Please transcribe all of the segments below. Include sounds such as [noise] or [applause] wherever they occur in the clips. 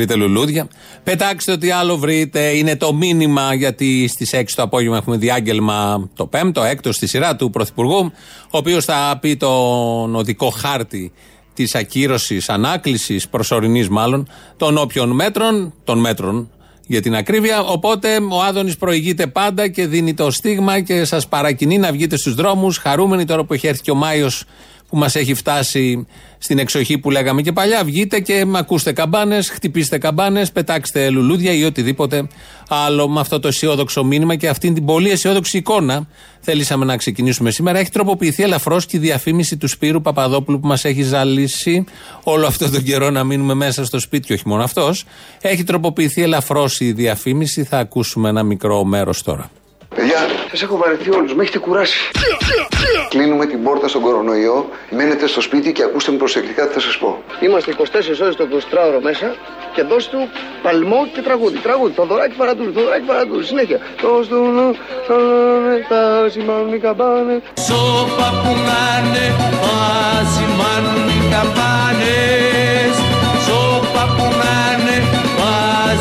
βρείτε λουλούδια, πετάξτε ό,τι άλλο βρείτε. Είναι το μήνυμα γιατί στις 6 το απόγευμα έχουμε διάγγελμα το 5ο, έκτος στη σειρά του Πρωθυπουργού, ο οποίος θα πει τον οδικό χάρτη της ακύρωσης, ανάκλησης, προσωρινής μάλλον, των όποιων μέτρων, των μέτρων για την ακρίβεια. Οπότε ο Άδωνης προηγείται πάντα και δίνει το στίγμα και σας παρακινεί να βγείτε στους δρόμους, χαρούμενοι τώρα που έχει έρθει και ο Μάιος που μας έχει φτάσει στην εξοχή που λέγαμε και παλιά. Βγείτε και ακούστε καμπάνες, χτυπήστε καμπάνες, πετάξτε λουλούδια ή οτιδήποτε άλλο με αυτό το αισιόδοξο μήνυμα και αυτήν την πολύ αισιόδοξη εικόνα θέλησαμε να ξεκινήσουμε σήμερα. Έχει τροποποιηθεί ελαφρώς και η διαφήμιση του Σπύρου Παπαδόπουλου που μας έχει ζαλίσει όλο αυτό τον καιρό να μείνουμε μέσα στο σπίτι και όχι μόνο αυτός. Έχει τροποποιηθεί ελαφρώς η διαφήμιση. Θα ακούσουμε ένα μικρό μέρος τώρα. Παιδιά, σας έχω βαρεθεί όλους, με έχετε κουράσει. Κλείνουμε την πόρτα στον κορονοϊό, μένετε στο σπίτι και ακούστε με προσεκτικά τι θα σας πω. Είμαστε 24 ώρες το 24ωρο μέσα και δώσ' του παλμό και τραγούδι. Τραγούδι, το δωράκι παρατούλη, το δωράκι παρατούλη. Συνέχεια. Το του τα σημάνουν οι καμπάνε. Σώπα που να είναι, τα σημάνουν οι καμπάνες. Σώπα που να είναι, τα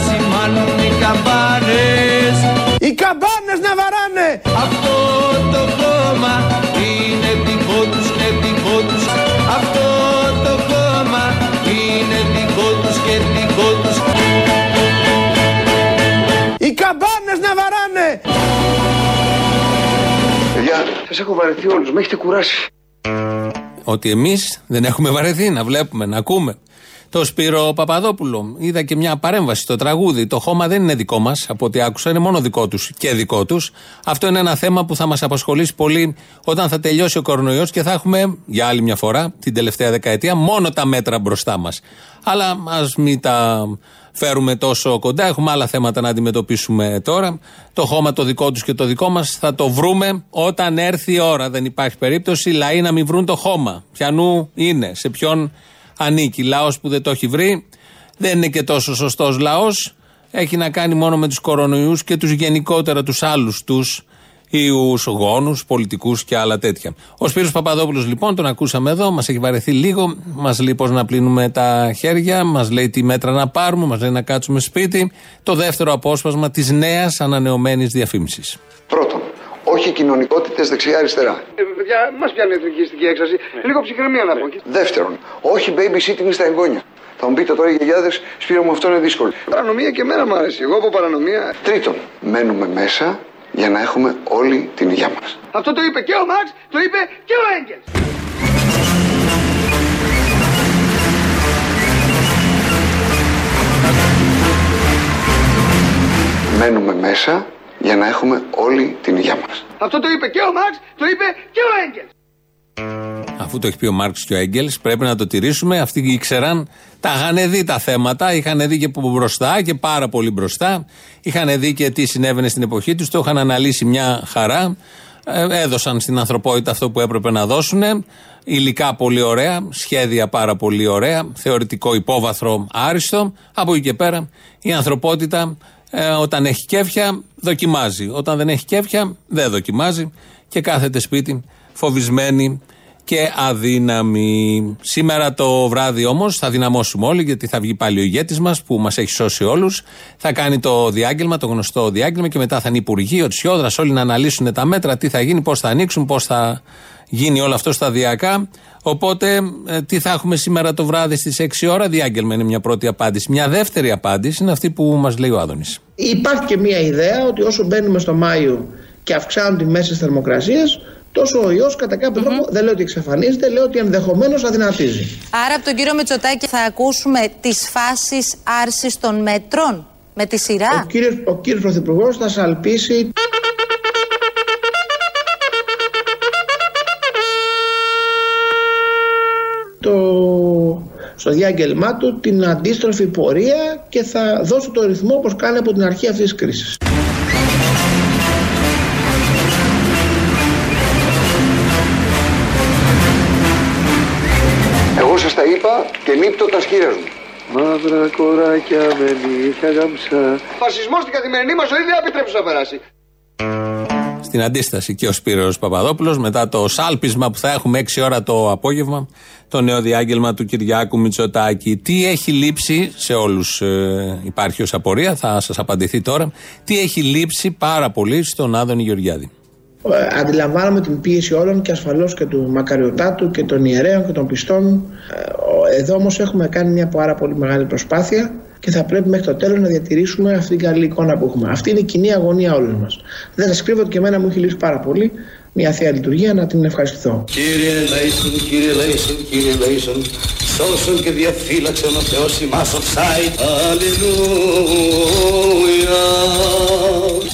σημάνουν οι καμπάνες. Οι καμπάνες να βαράνε. Αυτό το κόμμα είναι δικό τους και δικό τους Αυτό το κόμμα είναι δικό τους και δικό τους Οι καμπάνες να βαράνε. Παιδιά, σας έχω βαρεθεί όλους, με έχετε κουράσει. Ότι εμείς δεν έχουμε βαρεθεί να βλέπουμε, να ακούμε. Το Σπύρο Παπαδόπουλο. Είδα και μια παρέμβαση στο τραγούδι. Το χώμα δεν είναι δικό μας, από ό,τι άκουσα, είναι μόνο δικό τους και δικό τους. Αυτό είναι ένα θέμα που θα μας απασχολήσει πολύ όταν θα τελειώσει ο κορονοϊός και θα έχουμε για άλλη μια φορά την τελευταία δεκαετία μόνο τα μέτρα μπροστά μας. Αλλά ας μην τα φέρουμε τόσο κοντά. Έχουμε άλλα θέματα να αντιμετωπίσουμε τώρα. Το χώμα το δικό τους και το δικό μας θα το βρούμε όταν έρθει η ώρα. Δεν υπάρχει περίπτωση λαοί να μην βρουν το χώμα. Ποιανού είναι, σε ποιον ανήκει. Λαός που δεν το έχει βρει δεν είναι και τόσο σωστός λαός. Έχει να κάνει μόνο με τους κορονοϊούς και τους γενικότερα τους άλλους τους ιούς, γόνους, πολιτικούς και άλλα τέτοια. Ο Σπύρος Παπαδόπουλος λοιπόν, τον ακούσαμε εδώ, μας έχει βαρεθεί λίγο, μας λέει πώς να πλύνουμε τα χέρια, μας λέει τι μέτρα να πάρουμε, μας λέει να κάτσουμε σπίτι. Το δεύτερο απόσπασμα της νέας ανανεωμένης διαφήμισης. Πρώτον, όχι κοινωνικότητες δεξιά-αριστερά. Ε, παιδιά, μας πιάνει η εθνικιστική έξαση. Λίγο ψυχραιμία να πω. Δεύτερον, όχι babysitting στα εγγόνια. Θα μου πείτε τώρα οι γιαγιάδες, Σπύρο μου αυτό είναι δύσκολο. Παρανομία και εμένα μου αρέσει. Εγώ από παρανομία. Τρίτον, μένουμε μέσα για να έχουμε όλη την υγεία μας. Αυτό το είπε και ο Μαξ, το είπε και ο Έγκελς. Μένουμε μέσα για να έχουμε όλη την υγεία μας. Αυτό το είπε και ο Μαξ, το είπε και ο Έγκελς. Αφού το έχει πει ο Μάρξ και ο Έγκελς, πρέπει να το τηρήσουμε. Αυτοί ήξεραν, τα είχαν δει τα θέματα, είχαν δει και από μπροστά και πάρα πολύ μπροστά. Είχαν δει και τι συνέβαινε στην εποχή τους, το είχαν αναλύσει μια χαρά. Ε, έδωσαν στην ανθρωπότητα αυτό που έπρεπε να δώσουν. Υλικά πολύ ωραία, σχέδια πάρα πολύ ωραία, θεωρητικό υπόβαθρο άριστο. Από εκεί και πέρα η ανθρωπότητα ε, όταν έχει κέφια δοκιμάζει. Όταν δεν έχει κέφια δεν δοκιμάζει και κάθεται σπίτι φοβισμένη και αδύναμη. Σήμερα το βράδυ όμως θα δυναμώσουμε όλοι, γιατί θα βγει πάλι ο ηγέτης μας που μας έχει σώσει όλους. Θα κάνει το διάγγελμα, το γνωστό διάγγελμα και μετά θα είναι Υπουργείο τη Ιόδρα, όλοι να αναλύσουν τα μέτρα, τι θα γίνει, πώς θα ανοίξουν, πώς θα γίνει όλο αυτό σταδιακά. Οπότε, ε, τι θα έχουμε σήμερα το βράδυ στις 6 ώρα, διάγγελμα είναι μια πρώτη απάντηση. Μια δεύτερη απάντηση είναι αυτή που μας λέει ο Άδωνης. Υπάρχει και μια ιδέα ότι όσο μπαίνουμε στο Μάιο και αυξάνουν οι μέσες θερμοκρασίας, τόσο ο ιός κατά κάποιο τρόπο δεν λέω ότι εξαφανίζεται, λέω ότι ενδεχομένως αδυνατίζει. Άρα από τον κύριο Μητσοτάκη θα ακούσουμε τις φάσεις άρσης των μέτρων με τη σειρά; Ο κύριος, ο κύριος Πρωθυπουργός θα σαλπίσει στο διάγγελμά του την αντίστροφη πορεία και θα δώσει το ρυθμό όπως κάνει από την αρχή αυτής της κρίσης. Εγώ σας τα είπα και νύπτω τα σχήρες μου. Μαύρα κοράκια με νύχια γαμψά. Φασισμός στην καθημερινή μας ζωή δεν επιτρέψει να περάσει. Στην αντίσταση και ο Σπύρος Παπαδόπουλος μετά το σάλπισμα που θα έχουμε 6 ώρα το απόγευμα το νέο διάγγελμα του Κυριάκου Μητσοτάκη. Τι έχει λείψει σε όλους ε, υπάρχει ως απορία, θα σας απαντηθεί τώρα. Τι έχει λείψει πάρα πολύ στον Άδωνη Γεωργιάδη. Ε, Αντιλαμβάνομαι την πίεση όλων και ασφαλώς και του Μακαριωτάτου και των ιερέων και των πιστών. Ε, ο- Εδώ όμως έχουμε κάνει μια πάρα πολύ μεγάλη προσπάθεια και θα πρέπει μέχρι το τέλος να διατηρήσουμε αυτή την καλή εικόνα που έχουμε. Αυτή είναι η κοινή αγωνία όλων μας. Δεν σας κρύβω ότι και εμένα μου έχει λείψει πάρα πολύ μια θεία λειτουργία να την ευχαριστηθώ. Κύριε Λέισον, κύριε Λέισον, κύριε Λέισον, σώσον και διαφύλαξον ο Θεός ημάς οφσάι. Αλληλούια,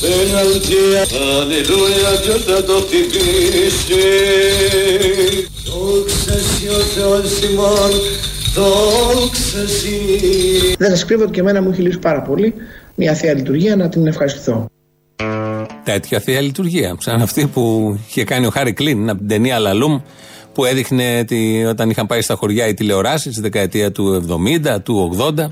πέναλτια, αλληλούια, ποιος θα το χτυπήσεις. Δόξα σοι ο Θεός ημών, δόξα σοι. Δεν σας κρύβω ότι και εμένα μου έχει λείψει πάρα πολύ μια θεία λειτουργία να την ευχαριστηθώ. Τέτοια θεία λειτουργία. Σαν αυτή που είχε κάνει ο Χάρη Κλίν από την ταινία Λαλούμ που έδειχνε τη, όταν είχαν πάει στα χωριά οι τηλεοράσεις στη δεκαετία του 70, του 80.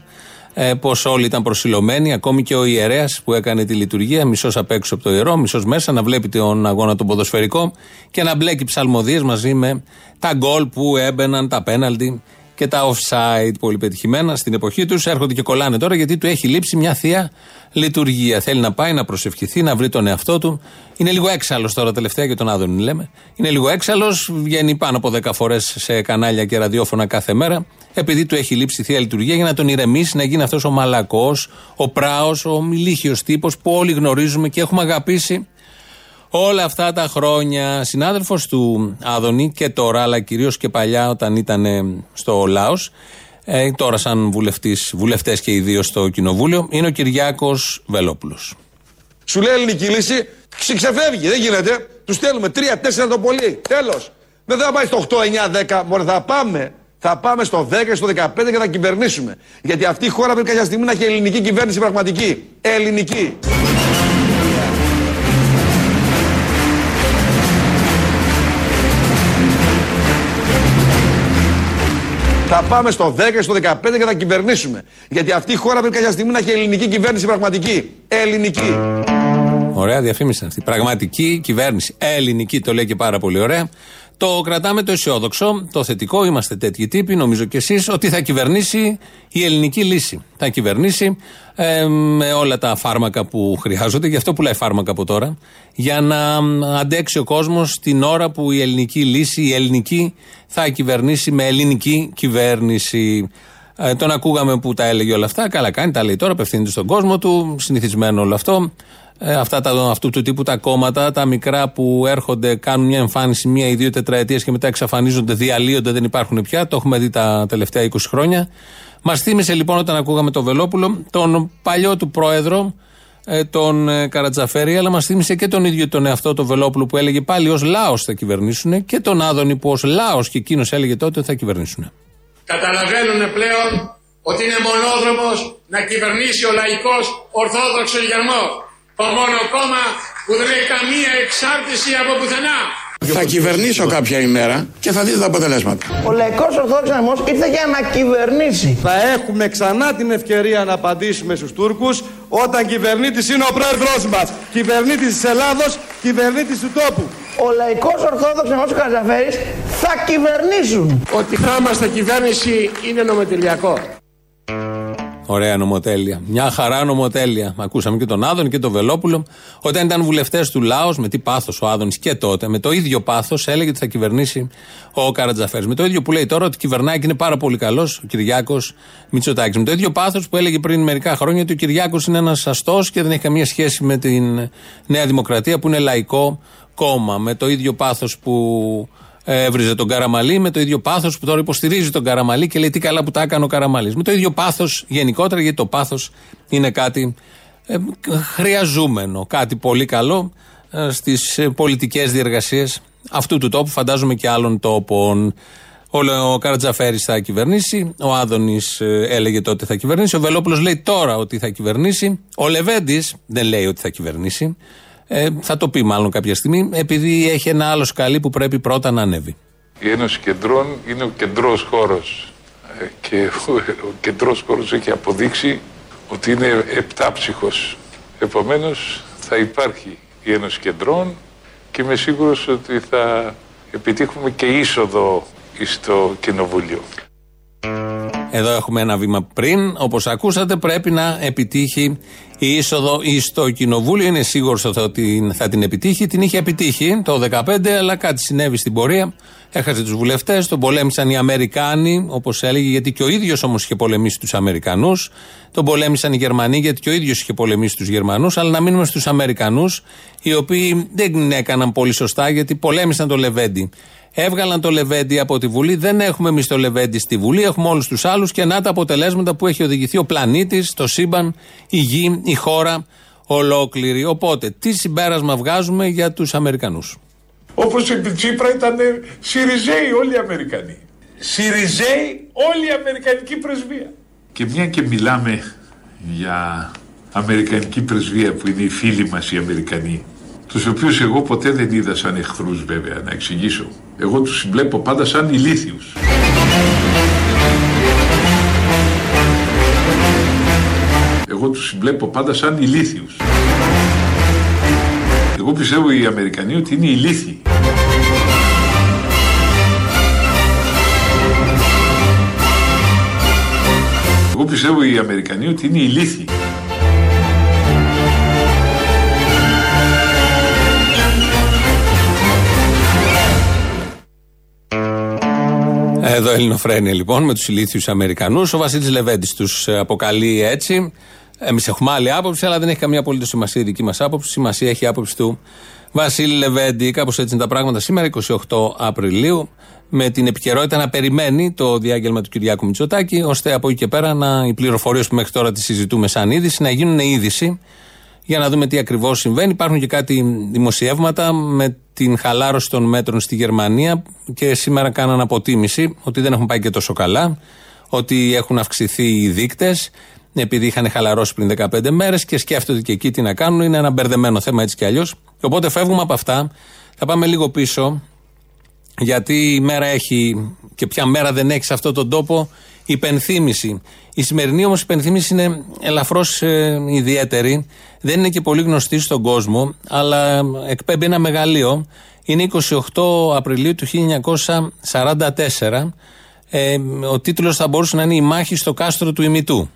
Ε, Πως όλοι ήταν προσιλωμένοι, ακόμη και ο ιερέας που έκανε τη λειτουργία, μισός απ' έξω από το ιερό, μισός μέσα, να βλέπει τον αγώνα τον ποδοσφαιρικό και να μπλέκει ψαλμοδίες μαζί με τα γκολ που έμπαιναν, τα πέναλτι και τα offside πολύ πετυχημένα στην εποχή τους. Έρχονται και κολλάνε τώρα γιατί του έχει λείψει μια θεία λειτουργία. Θέλει να πάει να προσευχηθεί, να βρει τον εαυτό του. Είναι λίγο έξαλλος τώρα τελευταία και τον Άδωνη λέμε. Είναι λίγο έξαλλος, βγαίνει πάνω από 10 φορές σε κανάλια και ραδιόφωνα κάθε μέρα. Επειδή του έχει λείψει η θεία λειτουργία για να τον ηρεμήσει, να γίνει αυτός ο μαλακός, ο πράος, ο μιλίχιο τύπος που όλοι γνωρίζουμε και έχουμε αγαπήσει όλα αυτά τα χρόνια. Συνάδελφος του Άδωνη και τώρα, αλλά κυρίως και παλιά όταν ήταν ε, στο Λάος, ε, τώρα σαν βουλευτής, βουλευτές και οι δύο στο Κοινοβούλιο, είναι ο Κυριάκος Βελόπουλος. Σου λέει ελληνική λύση, ξε- ξεφεύγει, δεν γίνεται. Τους στέλνουμε 3-4 το πολύ. Τέλος. Δεν θα πάει στο 8, 9, 10. Μόνο θα πάμε. Θα πάμε στο 10 και στο 15 και θα κυβερνήσουμε. Γιατί αυτή η χώρα πρέπει κάποια στιγμή να έχει ελληνική κυβέρνηση πραγματική. Ελληνική. Θα πάμε στο 10 και στο 15 και θα κυβερνήσουμε. Γιατί αυτή η χώρα πρέπει κάποια στιγμή να έχει ελληνική κυβέρνηση πραγματική. Ελληνική. Ωραία διαφήμιση είναι αυτή. Πραγματική κυβέρνηση. Ελληνική το λέει και πάρα πολύ ωραία. Το κρατάμε το αισιόδοξο, το θετικό. Είμαστε τέτοιοι τύποι, νομίζω κι εσείς, ότι θα κυβερνήσει η ελληνική λύση. Θα κυβερνήσει ε, με όλα τα φάρμακα που χρειάζονται. Γι' αυτό πουλάει φάρμακα από τώρα. Για να μ, αντέξει ο κόσμος την ώρα που η ελληνική λύση, η ελληνική, θα κυβερνήσει με ελληνική κυβέρνηση. Ε, τον ακούγαμε που τα έλεγε όλα αυτά. Καλά κάνει, τα λέει τώρα, απευθύνεται στον κόσμο του. Συνηθισμένο όλο αυτό. Ε, αυτά τα, αυτού του τύπου τα κόμματα, τα μικρά που έρχονται, κάνουν μια εμφάνιση μία ή δύο τετραετίες και μετά εξαφανίζονται, διαλύονται, δεν υπάρχουν πια. Το έχουμε δει τα τελευταία 20 χρόνια. Μας θύμισε λοιπόν όταν ακούγαμε τον Βελόπουλο, τον παλιό του πρόεδρο, ε, τον ε, Καρατζαφέρη, αλλά μας θύμισε και τον ίδιο τον εαυτό του Βελόπουλου που έλεγε πάλι ως λαός θα κυβερνήσουν και τον Άδωνη που ως λαός και εκείνος έλεγε τότε ότι θα κυβερνήσουν. καταλαβαίνουν πλέον ότι είναι μονόδρομος να κυβερνήσει ο λαϊκός ορθόδοξος γερμός. Το μόνο κόμμα που δεν έχει καμία εξάρτηση από πουθενά. Θα κυβερνήσω κάποια ημέρα και θα δείτε τα αποτελέσματα. Ο Λαϊκός Ορθόδοξος Αναμός ήρθε για να κυβερνήσει. Θα έχουμε ξανά την ευκαιρία να απαντήσουμε στους Τούρκους όταν κυβερνήτης είναι ο πρόεδρος μας. Κυβερνήτης της Ελλάδος, κυβερνήτης του τόπου. Ο Λαϊκός Ορθόδοξος Αναμός ο Καρατζαφέρης θα κυβερνήσουν. Ότι θα είμαστε κυβέρνηση είναι νομοτελειακό. Ωραία νομοτέλεια. Μια χαρά νομοτέλεια. Ακούσαμε και τον Άδωνη και τον Βελόπουλο. Όταν ήταν βουλευτές του Λάος, με τι πάθος ο Άδωνης και τότε, με το ίδιο πάθος έλεγε ότι θα κυβερνήσει ο Καρατζαφέρης. Με το ίδιο που λέει τώρα ότι κυβερνάει και είναι πάρα πολύ καλός ο Κυριάκος Μητσοτάκης. Με το ίδιο πάθος που έλεγε πριν μερικά χρόνια ότι ο Κυριάκος είναι ένας αστός και δεν έχει καμία σχέση με την Νέα Δημοκρατία που είναι λαϊκό κόμμα. Με το ίδιο πάθος που έβριζε τον Καραμαλή με το ίδιο πάθος που τώρα υποστηρίζει τον Καραμαλή και λέει τι καλά που τα έκανε ο Καραμαλής. Με το ίδιο πάθος γενικότερα, γιατί το πάθος είναι κάτι ε, χρειαζούμενο, κάτι πολύ καλό ε, στις πολιτικές διεργασίες αυτού του τόπου, φαντάζομαι και άλλων τόπων. Ο, ο Καρατζαφέρης θα κυβερνήσει. Ο Άδωνης έλεγε τότε θα κυβερνήσει. Ο Βελόπουλος λέει τώρα ότι θα κυβερνήσει. Ο Λεβέντης δεν λέει ότι θα κυβερνήσει. Ε, θα το πει μάλλον κάποια στιγμή, επειδή έχει ένα άλλο σκαλί που πρέπει πρώτα να ανέβει. Η Ένωση Κεντρών είναι ο κεντρός χώρος ε, και ο, ο κεντρός χώρος έχει αποδείξει ότι είναι επτάψυχος. Επομένως θα υπάρχει η Ένωση Κεντρών και είμαι σίγουρος ότι θα επιτύχουμε και είσοδο στο Κοινοβούλιο. Εδώ έχουμε ένα βήμα πριν. Όπως ακούσατε, πρέπει να επιτύχει η είσοδο στο κοινοβούλιο. Είναι σίγουρος ότι θα την επιτύχει. Την είχε επιτύχει το 2015, αλλά κάτι συνέβη στην πορεία. Έχασε τους βουλευτές, τον πολέμησαν οι Αμερικάνοι, όπως έλεγε, γιατί και ο ίδιος όμως είχε πολεμήσει τους Αμερικανούς. Τον πολέμησαν οι Γερμανοί, γιατί και ο ίδιος είχε πολεμήσει τους Γερμανούς. Αλλά να μείνουμε στους Αμερικανούς, οι οποίοι δεν έκαναν πολύ σωστά, γιατί πολέμησαν τον Λεβέντι. Έβγαλαν το Λεβέντι από τη Βουλή. Δεν έχουμε εμείς το Λεβέντι στη Βουλή. Έχουμε όλους τους άλλους και να τα αποτελέσματα που έχει οδηγηθεί ο πλανήτης, το σύμπαν, η γη, η χώρα ολόκληρη. Οπότε, τι συμπέρασμα βγάζουμε για τους Αμερικανούς. Όπως επί Τσίπρα ήταν Σιριζέοι όλοι οι Αμερικανοί. Σιριζέοι όλη η Αμερικανική πρεσβεία. Και μια και μιλάμε για Αμερικανική πρεσβεία που είναι οι φίλοι μας οι Αμερικανοί τους οποίους εγώ ποτέ δεν είδα σαν εχθρούς βέβαια, να εξηγήσω. Εγώ τους συμπλέπω πάντα σαν ηλίθιους. Εγώ τους συμπλέπω πάντα σαν ηλίθιους. Εγώ πιστεύω οι Αμερικανοί ότι είναι ηλίθιοι. Εγώ πιστεύω οι Αμερικανοί ότι είναι ηλίθιοι. Εδώ Ελληνοφρένια λοιπόν με τους ηλίθιους Αμερικανούς. Ο Βασίλης Λεβέντης τους ε, αποκαλεί έτσι. Εμείς έχουμε άλλη άποψη, αλλά δεν έχει καμία απολύτως σημασία η δική μας άποψη. Σημασία έχει η άποψη του Βασίλη Λεβέντη. Κάπως έτσι είναι τα πράγματα σήμερα, 28 Απριλίου, με την επικαιρότητα να περιμένει το διάγγελμα του Κυριάκου Μητσοτάκη, ώστε από εκεί και πέρα να, οι πληροφορίες που μέχρι τώρα τις συζητούμε σαν είδηση να γίνουν είδηση για να δούμε τι ακριβώς συμβαίνει. Υπάρχουν και κάτι δημοσιεύματα με την χαλάρωση των μέτρων στη Γερμανία και σήμερα κάναν αποτίμηση ότι δεν έχουν πάει και τόσο καλά, ότι έχουν αυξηθεί οι δείκτες επειδή είχαν χαλαρώσει πριν 15 μέρες και σκέφτονται και εκεί τι να κάνουν. Είναι ένα μπερδεμένο θέμα έτσι κι αλλιώς. Οπότε φεύγουμε από αυτά. Θα πάμε λίγο πίσω, γιατί η μέρα έχει και ποια μέρα δεν έχει σε αυτόν τον τόπο υπενθύμηση. Η σημερινή όμως υπενθύμηση είναι ελαφρώς ε, ιδιαίτερη. Δεν είναι και πολύ γνωστή στον κόσμο, αλλά εκπέμπει ένα μεγαλείο. Είναι 28 Απριλίου του 1944. Ε, ο τίτλος θα μπορούσε να είναι «Η μάχη στο κάστρο του ημιτού».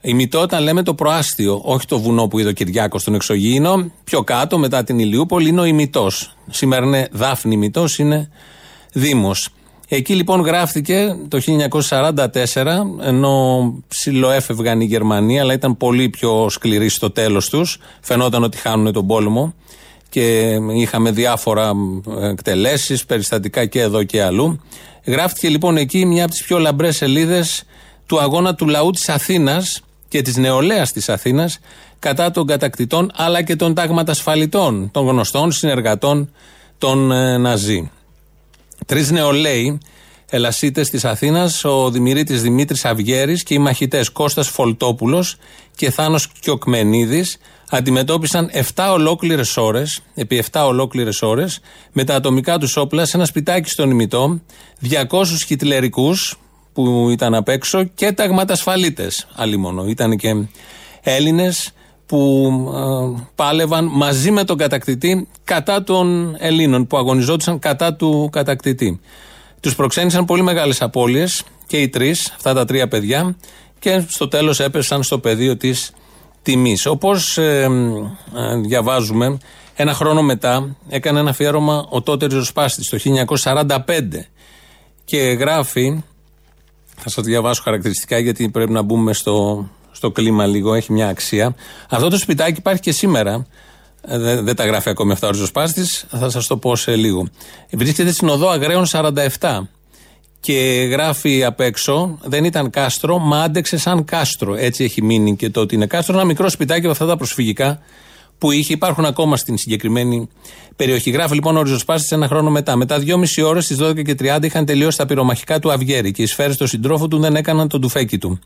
Ημιτό όταν λέμε το προάστιο, όχι το βουνό που είδε ο Κυριάκος στον εξωγήινο, πιο κάτω μετά την Ηλιούπολη είναι ο ημιτός. Σήμερα είναι Δάφνη ημιτός, είναι Δήμος. Εκεί λοιπόν γράφτηκε το 1944, ενώ ψιλοέφευγαν οι Γερμανοί, αλλά ήταν πολύ πιο σκληροί στο τέλος τους. Φαινόταν ότι χάνουν τον πόλεμο και είχαμε διάφορα εκτελέσεις, περιστατικά και εδώ και αλλού. Γράφτηκε λοιπόν εκεί μια από τις πιο λαμπρές σελίδες του αγώνα του λαού της Αθήνας και της νεολαίας της Αθήνας κατά των κατακτητών αλλά και των τάγματασφαλιτών, των γνωστών συνεργατών των ε, Ναζί. Τρεις νεολαίοι ελασίτες της Αθήνας, ο Δημηρίτη Δημήτρης Αυγέρη και οι μαχητές Κώστας Φολτόπουλος και Θάνος Κιοκμενίδης αντιμετώπισαν 7 ολόκληρες ώρες, επί 7 ολόκληρες ώρες, με τα ατομικά τους όπλα σε ένα σπιτάκι στον ημιτό, 200 χιτλερικούς που ήταν απ' έξω και ταγματασφαλίτες. Αλλήμον. Ήταν και Έλληνες που ε, πάλευαν μαζί με τον κατακτητή κατά των Ελλήνων που αγωνιζόντουσαν κατά του κατακτητή. Τους προξένησαν πολύ μεγάλες απώλειες και οι τρεις, αυτά τα τρία παιδιά και στο τέλος έπεσαν στο πεδίο της τιμής. Όπως ε, ε, διαβάζουμε, ένα χρόνο μετά έκανε ένα αφιέρωμα ο τότε ριζοσπάστης το 1945 και γράφει, θα σας διαβάσω χαρακτηριστικά γιατί πρέπει να μπούμε στο, στο κλίμα λίγο, έχει μια αξία. Αυτό το σπιτάκι υπάρχει και σήμερα. Ε, δεν, δεν τα γράφει ακόμη αυτά ο ριζοσπάστη, θα σας το πω σε λίγο. Βρίσκεται στην οδό Αγραίων 47 και γράφει απ' έξω, δεν ήταν κάστρο, μα άντεξε σαν κάστρο. Έτσι έχει μείνει και το ότι είναι κάστρο. Ένα μικρό σπιτάκι από αυτά τα προσφυγικά που είχε, υπάρχουν ακόμα στην συγκεκριμένη περιοχή. Γράφει λοιπόν ο ριζοσπάστη ένα χρόνο μετά. Μετά δυόμιση ώρες στις 12 και 30 είχαν τελειώσει τα πυρομαχικά του Αυγέρη και οι σφαίρες του συντρόφου του δεν έκαναν τον τουφέκι του.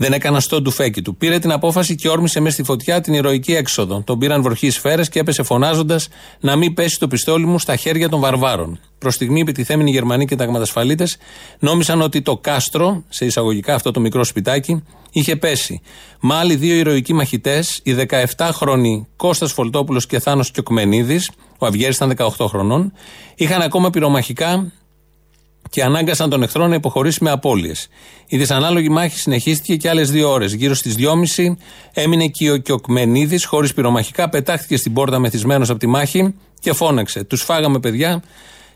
Δεν έκαναν στο τουφέκι του. Πήρε την απόφαση και όρμησε μες στη φωτιά την ηρωική έξοδο. Τον πήραν βροχής σφαίρες και έπεσε φωνάζοντας να μην πέσει το πιστόλι μου στα χέρια των βαρβάρων. Προς στιγμή, επιτιθέμενοι Γερμανοί και ταγματασφαλίτες νόμισαν ότι το κάστρο, σε εισαγωγικά αυτό το μικρό σπιτάκι, είχε πέσει. Μα άλλοι δύο ηρωικοί μαχητές, οι 17χρονοι Κώστας Φολτόπουλος και Θάνος Κιοκμενίδης, ο Αυγέρη ήταν 18 χρονών, είχαν ακόμα πυρομαχικά και ανάγκασαν τον εχθρό να υποχωρήσει με απώλειες. Η δυσανάλογη μάχη συνεχίστηκε και άλλες δύο ώρες. Γύρω στις 2.30 έμεινε και ο Κιοκμενίδης, χωρίς πυρομαχικά, πετάχτηκε στην πόρτα μεθυσμένος από τη μάχη και φώναξε: Τους φάγαμε, παιδιά,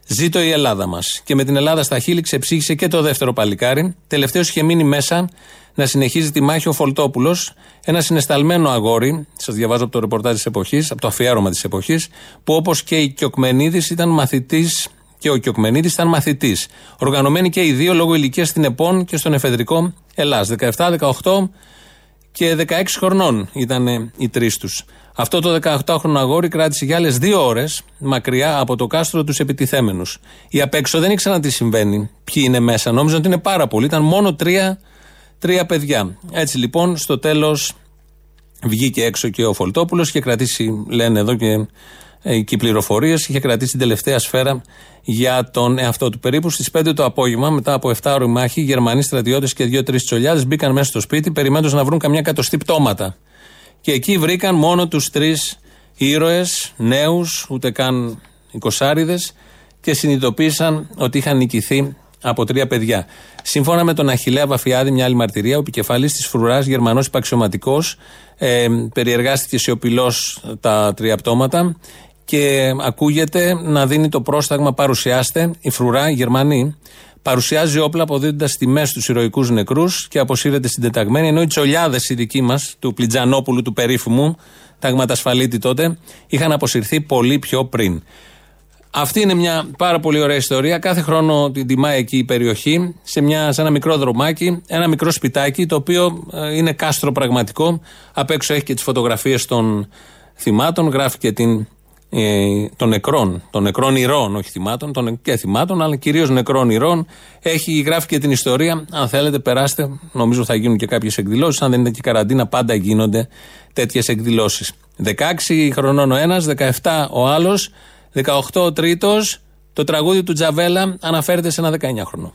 ζήτω η Ελλάδα μας. Και με την Ελλάδα στα χείλη ξεψύχησε και το δεύτερο παλικάρι. Τελευταίος είχε μείνει μέσα να συνεχίζει τη μάχη ο Φολτόπουλος, ένα συνεσταλμένο αγόρι, σας διαβάζω από το ρεπορτάζ της εποχής, από το αφιέρωμα της εποχής, που όπως και η Κιοκμενίδης ήταν μαθητής και ο Κιοκμενίδη ήταν μαθητής. Οργανωμένοι και οι δύο λόγω ηλικίας στην ΕΠΟΝ και στον Εφεδρικό Ελλάς. 17, 18 και 16 χρονών ήταν οι τρεις τους. Αυτό το 18χρονο αγόρι κράτησε για άλλες δύο ώρες μακριά από το κάστρο τους επιτιθέμενους. Οι απ' έξω δεν ήξεραν τι συμβαίνει, ποιοι είναι μέσα. Νόμιζαν ότι είναι πάρα πολλοί. Ήταν μόνο τρία, τρία παιδιά. Έτσι λοιπόν στο τέλος βγήκε έξω και ο Φολτόπουλο και κρατήσει, λένε εδώ και εκεί πληροφορίες, είχε κρατήσει την τελευταία σφαίρα για τον εαυτό του. Περίπου στις 5 το απόγευμα, μετά από 7 ώρες μάχη, οι Γερμανοί στρατιώτες και 2-3 τσολιάδες μπήκαν μέσα στο σπίτι, περιμένοντας να βρουν καμιά κατοστή πτώματα. Και εκεί βρήκαν μόνο τους τρεις ήρωες, νέους, ούτε καν εικοσάριδες, και συνειδητοποίησαν ότι είχαν νικηθεί από τρία παιδιά. Σύμφωνα με τον Αχηλέα Βαφιάδη, μια άλλη μαρτυρία, ο επικεφαλής της φρουράς, Γερμανός υπαξιωματικός, ε, περιεργάστηκε σιωπηλός τα τρία πτώματα και ακούγεται να δίνει το πρόσταγμα παρουσιάστε, η φρουρά, η Γερμανή, παρουσιάζει όπλα αποδίδοντας τιμές στους ηρωικούς νεκρούς και αποσύρεται συντεταγμένη, ενώ οι τσολιάδες οι δικοί μας, του Πλιτζανόπουλου του περίφημου, ταγματασφαλίτη τότε, είχαν αποσυρθεί πολύ πιο πριν. Αυτή είναι μια πάρα πολύ ωραία ιστορία. Κάθε χρόνο την τιμάει εκεί η περιοχή, σε, μια, σε ένα μικρό δρομάκι, ένα μικρό σπιτάκι, το οποίο ε, είναι κάστρο πραγματικό. Απ' έξω έχει και τις φωτογραφίες των θυμάτων, γράφει και την ε, των νεκρών, των νεκρών ηρών, όχι θυμάτων, των, και θυμάτων, αλλά κυρίως νεκρών ηρών. Έχει γράφει και την ιστορία. Αν θέλετε, περάστε. Νομίζω θα γίνουν και κάποιες εκδηλώσεις. Αν δεν είναι και καραντίνα, πάντα γίνονται τέτοιες εκδηλώσεις. 16 χρονών ο ένας, 17 ο άλλος, 18 ο τρίτος. Το τραγούδι του Τζαβέλα αναφέρεται σε ένα 19χρονο.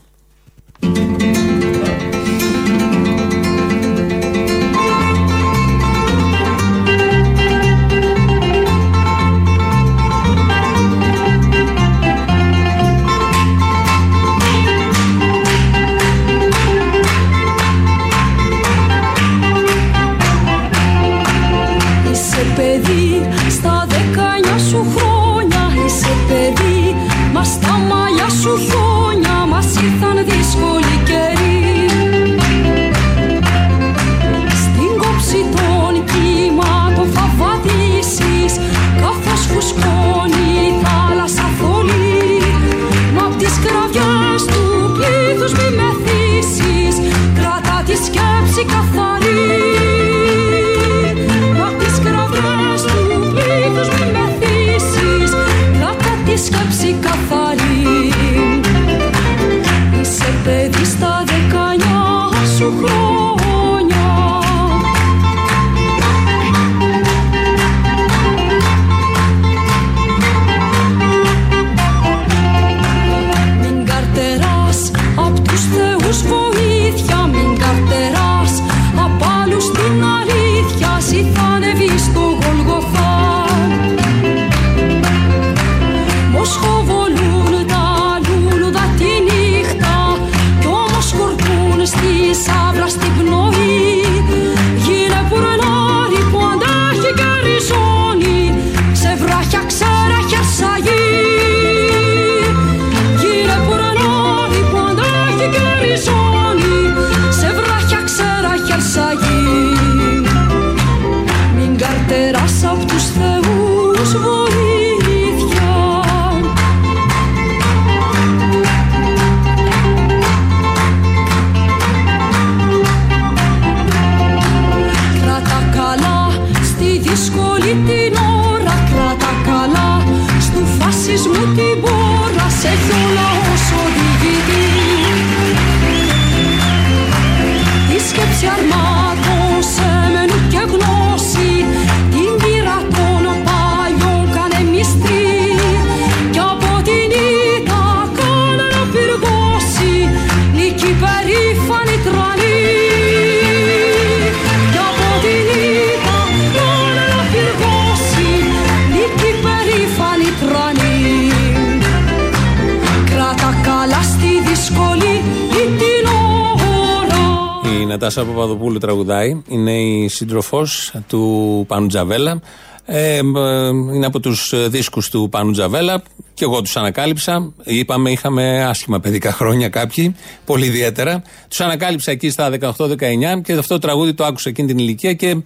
Ώρα Η Νατάσα Παπαδοπούλου τραγουδάει. Είναι η σύντροφος του Πάνου Τζαβέλα. Ε, ε, είναι από τους δίσκους του Πάνου Τζαβέλα και εγώ τους ανακάλυψα. Είπαμε, είχαμε άσχημα παιδικά χρόνια κάποιοι, πολύ ιδιαίτερα. Τους ανακάλυψα εκεί στα 18-19 και αυτό το τραγούδι το άκουσα εκείνη την ηλικία και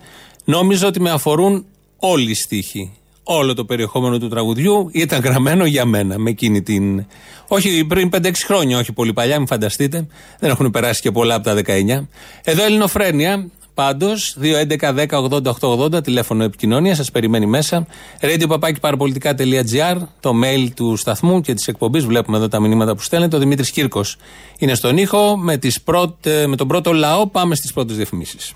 νόμιζα ότι με αφορούν όλοι οι στίχοι. Όλο το περιεχόμενο του τραγουδιού ήταν γραμμένο για μένα με εκείνη την. Όχι πριν 5-6 χρόνια, όχι πολύ παλιά, μην φανταστείτε. Δεν έχουν περάσει και πολλά από τα 19. Εδώ Ελληνοφρένια, πάντως, 2.11.10.80.880, τηλέφωνο επικοινωνία, σας περιμένει μέσα. radio.parapolitica.gr, το mail του σταθμού και της εκπομπής. Βλέπουμε εδώ τα μηνύματα που στέλνετε. Ο Δημήτρης Κύρκος είναι στον ήχο. Με, τις πρώτε, με τον πρώτο λαό πάμε στις πρώτες διαφημίσεις.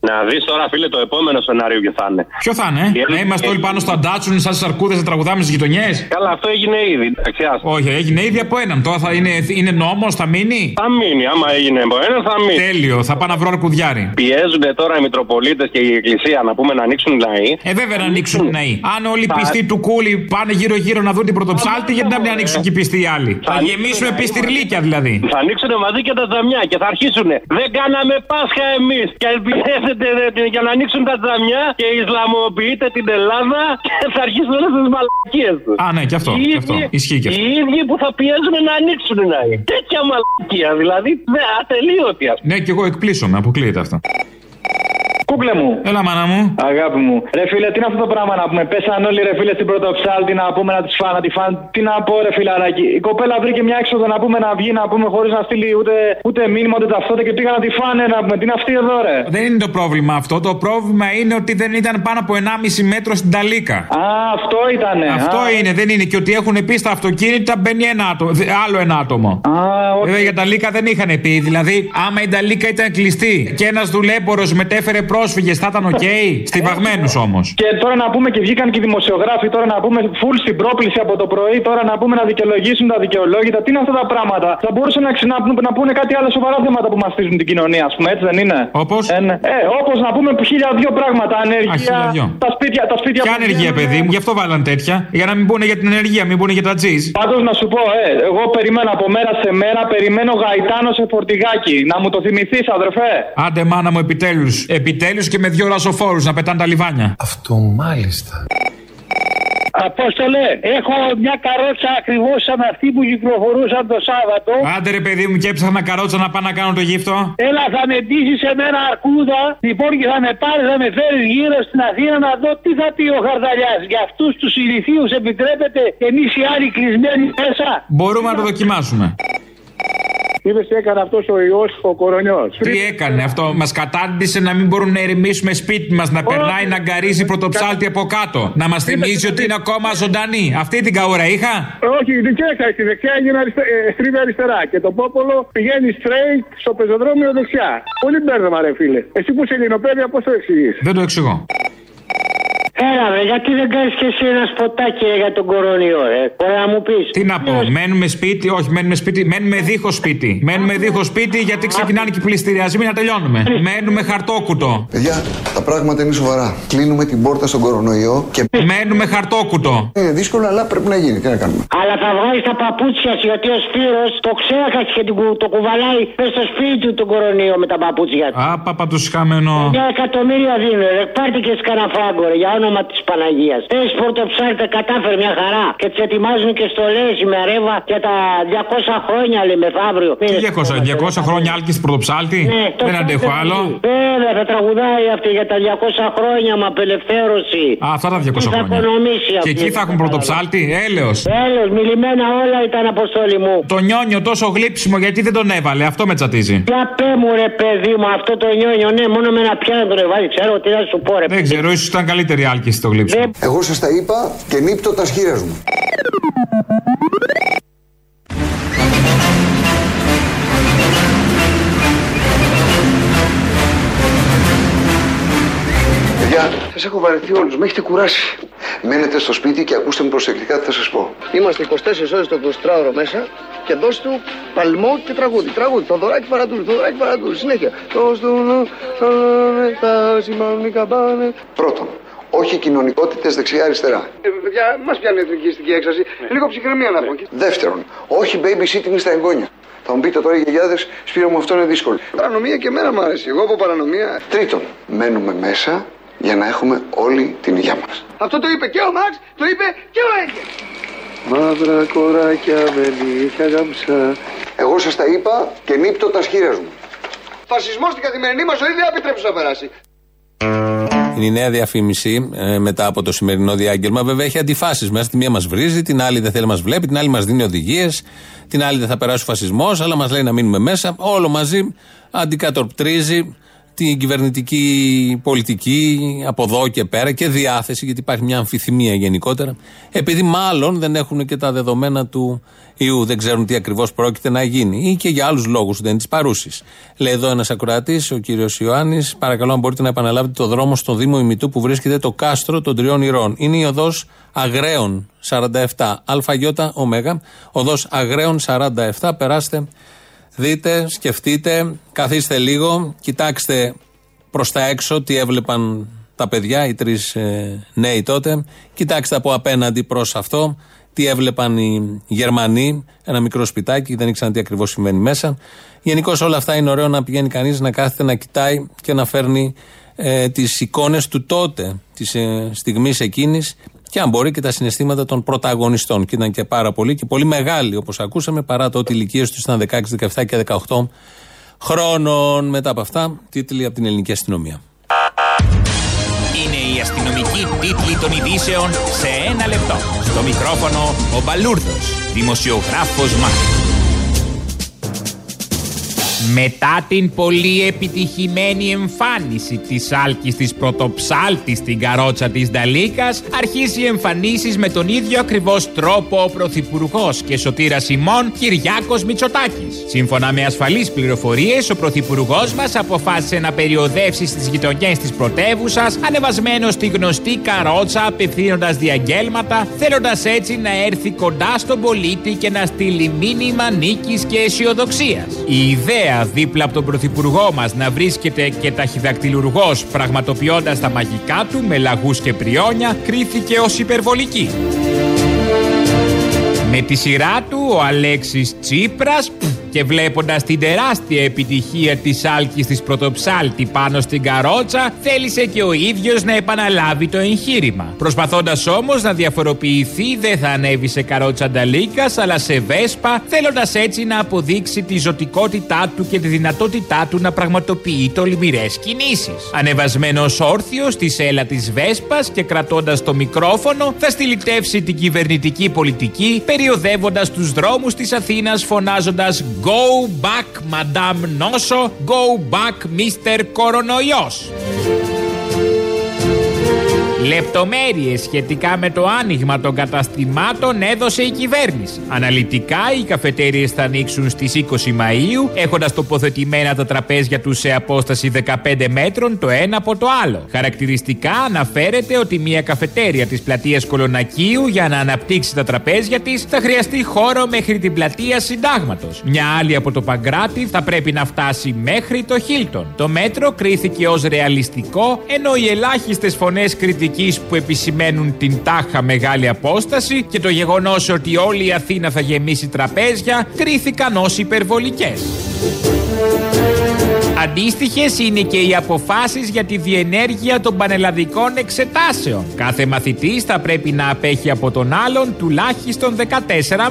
Να δεις τώρα, φίλε, το επόμενο σενάριο ποιο θα είναι. Ποιο θα είναι, Η- να είμαστε όλοι πάνω στο αντάτσουν, σαν τι αρκούδε να τραγουδάμε στις γειτονιές; Καλά, αυτό έγινε ήδη. Εντάξει, άστο. Όχι, έγινε ήδη από έναν. Τώρα θα είναι, είναι νόμος, θα μείνει; Θα μείνει, άμα έγινε από ένα, θα μείνει. Τέλειο, θα πάω να βρω αρκουδιάρι. Πιέζουν τώρα οι Μητροπολίτες και η Εκκλησία να πούμε να ανοίξουν οι ναοί. Ε, βέβαια να ανοίξουν οι ναοί. Αν όλοι οι πιστοί του κούλι πάνε γύρω-γύρω να δουν την πρωτοψάλτη, γιατί να μην ανοίξουν και οι πιστοί οι άλλοι; Θα γεμίσουμε πιστηρλίκια δηλαδή. Θα ανοίξουν μαζί και τα τζαμιά και θα αρχίσουν. Δεν κάναμε Πάσχα εμείς. Και πιέζετε δε- για να ανοίξουν τα τζαμιά και Ισλαμοποιείτε την Ελλάδα και θα αρχίσουν όλες τις μαλακίες τους. Α, ναι, και αυτό, Οι και αυτό. ίδιοι- Ισχύει και αυτό. Οι ίδιοι που θα πιέζουν να ανοίξουν οι ναοί. Τέτοια μαλακία δηλαδή. δε- Ατελείωτη ας Ναι, και εγώ εκπλήσωμαι, αποκλείεται αυτό. Κούκλε μου. Έλα, μάνα μου. Αγάπη μου. Ρε φίλε, τι είναι αυτό το πράγμα να πούμε; Πέσαν όλοι ρε φίλε στην πρωτοψάλτη να πούμε να τη φάνε, να τη φάνε. Τι να πω, ρε φιλαράκι. Η κοπέλα βρήκε μια έξοδο να πούμε να βγει, να πούμε χωρίς να στείλει ούτε, ούτε μήνυμα ούτε ταυτότητα και πήγα να τη φάνε να πούμε. Τι είναι αυτή εδώ, ρε; Δεν είναι το πρόβλημα αυτό. Το πρόβλημα είναι ότι δεν ήταν πάνω από 1,5 μέτρο στην Ταλίκα. Α, αυτό ήτανε. Αυτό Α. είναι, δεν είναι. Και ότι έχουν πει στα αυτοκίνητα μπαίνει ένα άτομο, δε- άλλο ένα άτομο. Βέβαια για νταλίκα δεν είχαν πει. Δηλαδή, άμα η νταλίκα ήταν κλειστή και ένας δουλέμπορος μετέφερε πρόσφυγες, θα ήταν οκ. Στοιβαγμένους όμως. Και τώρα να πούμε και βγήκαν και οι δημοσιογράφοι τώρα να πούμε full στην πρόκληση από το πρωί τώρα να πούμε να δικαιολογήσουν τα δικαιολόγητα. Τι είναι αυτά τα πράγματα; Θα μπορούσαν να, ξυνα, να πούνε κάτι άλλο σοβαρά θέματα που μαστίζουν την κοινωνία, ας πούμε, έτσι δεν είναι; Όπως; Ε, ναι. ε, όπως να πούμε χίλια δυο πράγματα. Ανεργία. χίλια δυο. τα σπίτια, τα σπίτια Ποια που ανεργία, βγαίνουν, παιδί μου, γι' αυτό βάλαν τέτοια. Για να μην πούνε για την ανεργία, μην πούνε για τα τζιζ. Πάντως να σου πω, ε, εγώ περιμένω από μέρα σε μέρα, περιμένω γαϊτάνο σε φορτηγάκι. Να μου το θυμηθείς, αδερφέ. Άντε, μάνα μου, επιτέλους. Επιτέλους και με δύο ρασοφόρους να πετάνε τα λιβάνια. Αυτό μάλιστα. Απόστολε, έχω μια καρότσα ακριβώς σαν αυτή που κυκλοφορούσαν το Σάββατο. Άντε, ρε παιδί μου, και έψαχνα καρότσα να πάω να κάνω το γύφτο. Έλα, θα με ντύσεις σε μένα αρκούδα. Λοιπόν, και θα με πάρεις, θα με φέρεις γύρω στην Αθήνα να δω τι θα πει ο Χαρδαλιάς. Για αυτούς τους ηλικίους επιτρέπεται και εμείς οι άλλοι κλεισμένοι μέσα. Μπορούμε να το δοκιμάσουμε. Είδες τι έκανε αυτός ο ιός ο κορονιός. Τι έκανε αυτό, μας κατάντησε να μην μπορούμε να ερεμήσουμε σπίτι μας, να περνάει να γκαρίζει πρωτοψάλτη από κάτω. Να μας θυμίζει ότι είναι ακόμα ζωντανή. Αυτή την καούρα είχα; Όχι, δεξιά είχα, στη δεξιά έγινε αριστε... ε, στρίβει αριστερά. Και το πόπολο πηγαίνει straight στο πεζοδρόμιο δεξιά. Πολύ μπέρδεμα, ρε φίλε. Εσύ που είσαι ελληνοπαίδια, πώς το εξηγείς; Δεν το εξηγώ. Έλα, ρε, γιατί δεν κάνεις και εσύ ένα σποτάκι ρε, για τον κορονοϊό, ρε. Μπορεί να μου πεις. Τι να πω, μένουμε σπίτι, όχι, μένουμε σπίτι, μένουμε δίχως σπίτι. Μένουμε δίχως σπίτι γιατί ξεκινάνε και οι πληστηριασμοί να τελειώνουμε. Μένουμε χαρτόκουτο. Παιδιά, τα πράγματα είναι σοβαρά. Κλείνουμε την πόρτα στον κορονοϊό και. Μένουμε χαρτόκουτο. Είναι δύσκολο, αλλά πρέπει να γίνει. Τι να κάνουμε; Αλλά θα βγάλεις τα παπούτσια σου γιατί ο Σπύρος το ξέχασε και την κου- το κουβαλάει μέσα στο σπίτι του τον κορονοϊό με τα παπούτσια του. Α, παπα τους χαμένο. Μια εκατομμύρια δίνω, ρε. Πάρτε και σκαναφράγκο, ρε, για όνομα της Παναγίας. Έχει πορτοψάρτε, κατάφερε μια χαρά. Και τις ετοιμάζουν και στολέ με ρεύα για τα 200 χρόνια, λέει μεθαύριο. Τι 200, 200 χρόνια άλκης πρωτοψάλτη; Ναι, το Δεν αντέχω κάθε άλλο. παιδί. Βέβαια, θα τραγουδάει αυτή για τα 200 χρόνια με απελευθέρωση. Α, αυτά τα 200 Τι θα χρόνια. οικονομήσει Και αυτή. εκεί θα έχουν πρωτοψάλτη, έλεος. Έλεος, μιλημένα όλα ήταν αποστόλη μου. Το νιόνιο τόσο γλύψιμο γιατί δεν τον έβαλε, αυτό με τσατίζει. Για πέ μου ρε παιδί μου αυτό το νιόνιο, ναι, μόνο με ένα πιάνο τον εβάζει, ξέρω τι να σου πω ρε. Δεν ξέρω, ίσως ήταν καλύτερη άλκη στο γλύψιμο. Εγώ σας τα είπα και νύπτω τα σχήρε μου. Παιδιά, σας έχω βαρεθεί όλους. Με έχετε κουράσει. Μένετε στο σπίτι και ακούστε με προσεκτικά τι θα σας πω. Είμαστε 24 ώρες το 24ωρο μέσα και δώσ' του παλμό και τραγούδι. Τραγούδι. Το δωράκι παρατούλη, το δωράκι παρατούλη. Συνέχεια. Δώσ' του να τα σημάνουν οι καμπάνε. Πρώτον, Όχι κοινωνικότητες δεξιά-αριστερά. Ε, παιδιά, μας πιάνει η εθνικιστική έξαρση. Λίγο ψυχραιμία να πω. Δεύτερον, όχι babysitting στα εγγόνια. Θα μου πείτε τώρα οι γιαγιάδες, Σπύρο μου αυτό είναι δύσκολο. Παρανομία και εμένα μου αρέσει. Εγώ από παρανομία. Τρίτον, μένουμε μέσα για να έχουμε όλη την υγεία μας. Αυτό το είπε και ο Μαξ, το είπε και ο Έγκελ. Μαύρα κοράκια με νύχια γαμψά. Εγώ σας τα είπα και νύπτω τα σχήρε μου. Φασισμός στην καθημερινή μας ζωή δεν θα επιτρέψει να περάσει. Είναι η νέα διαφήμιση ε, μετά από το σημερινό διάγγελμα. Βέβαια έχει αντιφάσεις μέσα. Τη μία μας βρίζει, την άλλη δεν θέλει να μας βλέπει, την άλλη μας δίνει οδηγίες, την άλλη δεν θα περάσει ο φασισμός, αλλά μας λέει να μείνουμε μέσα. Όλο μαζί αντικατοπτρίζει την κυβερνητική πολιτική από εδώ και πέρα και διάθεση, γιατί υπάρχει μια αμφιθυμία γενικότερα, επειδή μάλλον δεν έχουν και τα δεδομένα του ιού, δεν ξέρουν τι ακριβώς πρόκειται να γίνει ή και για άλλους λόγους δεν είναι της παρούσης. Λέει εδώ ένας ακροατής, ο κύριος Ιωάννης, παρακαλώ αν μπορείτε να επαναλάβετε το δρόμο στο Δήμο Ημιτού που βρίσκεται το κάστρο των Τριών Ηρών. Είναι η οδός Αγραίων 47, ΑΙ, Ω, οδός Αγραίων 47, περάστε Δείτε, σκεφτείτε, καθίστε λίγο, κοιτάξτε προς τα έξω τι έβλεπαν τα παιδιά, οι τρεις ε, νέοι τότε. Κοιτάξτε από απέναντι προς αυτό τι έβλεπαν οι Γερμανοί, ένα μικρό σπιτάκι, δεν ήξεραν τι ακριβώς συμβαίνει μέσα. Γενικώ όλα αυτά είναι ωραίο να πηγαίνει κανείς να κάθεται να κοιτάει και να φέρνει ε, τις εικόνες του τότε, της ε, στιγμής εκείνης και αν μπορεί και τα συναισθήματα των πρωταγωνιστών. Και ήταν και πάρα πολύ και πολύ μεγάλοι όπως ακούσαμε, παρά το ότι οι ηλικίε τους ήταν 16, 17 και 18 χρόνων. Μετά από αυτά, τίτλοι από την ελληνική αστυνομία. Είναι η αστυνομική τίτλη των ειδήσεων σε ένα λεπτό. Στο μικρόφωνο ο Μπαλούρδος, δημοσιογράφος Μάρκο. Μετά την πολύ επιτυχημένη εμφάνιση της Άλκης της Πρωτοψάλτης στην καρότσα της Νταλίκας αρχίζει εμφανίσεις με τον ίδιο ακριβώς τρόπο ο Πρωθυπουργός και σωτήρας Σιμών Κυριάκος Μητσοτάκης. Σύμφωνα με ασφαλείς πληροφορίες, ο Πρωθυπουργός μας αποφάσισε να περιοδεύσει στις γειτονιές της πρωτεύουσας, ανεβασμένος στη γνωστή καρότσα απευθύνοντας διαγγέλματα, θέλοντας έτσι να έρθει κοντά στον πολίτη και να στείλει μήνυμα νίκης και αισιοδοξίας. Η ιδέα δίπλα από τον Πρωθυπουργό μας να βρίσκεται και ταχυδακτηλουργός πραγματοποιώντας τα μαγικά του με λαγούς και πριόνια κρίθηκε ως υπερβολική. Με τη σειρά του ο Αλέξης Τσίπρας και βλέποντας την τεράστια επιτυχία της άλκης της πρωτοψάλτη πάνω στην καρότσα θέλησε και ο ίδιος να επαναλάβει το εγχείρημα. Προσπαθώντας όμως να διαφοροποιηθεί δεν θα ανέβει σε καρότσα νταλίκας αλλά σε βέσπα θέλοντας έτσι να αποδείξει τη ζωτικότητά του και τη δυνατότητά του να πραγματοποιεί τολμηρές κινήσεις. Ανεβασμένος όρθιος στη σέλα της βέσπας και κρατώντας το μικρόφωνο θα στυλιτεύσει την κυβερνητική πολιτική περιοδεύοντας τους δρόμους της Αθήνας φωνάζοντας Go back, Madame Noso. Go back, Mr. Coronoios. Λεπτομέρειες σχετικά με το άνοιγμα των καταστημάτων έδωσε η κυβέρνηση. Αναλυτικά, οι καφετέρειες θα ανοίξουν στις 20 Μαου, έχοντας τοποθετημένα τα τραπέζια τους σε απόσταση 15 μέτρων το ένα από το άλλο. Χαρακτηριστικά αναφέρεται ότι μια καφετέρια της πλατείας Κολονακίου για να αναπτύξει τα τραπέζια της θα χρειαστεί χώρο μέχρι την πλατεία Συντάγματος. Μια άλλη από το Παγκράτη θα πρέπει να φτάσει μέχρι το Χίλτον. Το μέτρο κρίθηκε ως ρεαλιστικό, ενώ οι ελάχιστες φωνές κριτική που επισημαίνουν την τάχα μεγάλη απόσταση και το γεγονός ότι όλη η Αθήνα θα γεμίσει τραπέζια κρίθηκαν ως υπερβολικές. Αντίστοιχες είναι και οι αποφάσεις για τη διενέργεια των πανελλαδικών εξετάσεων. Κάθε μαθητής θα πρέπει να απέχει από τον άλλον τουλάχιστον 14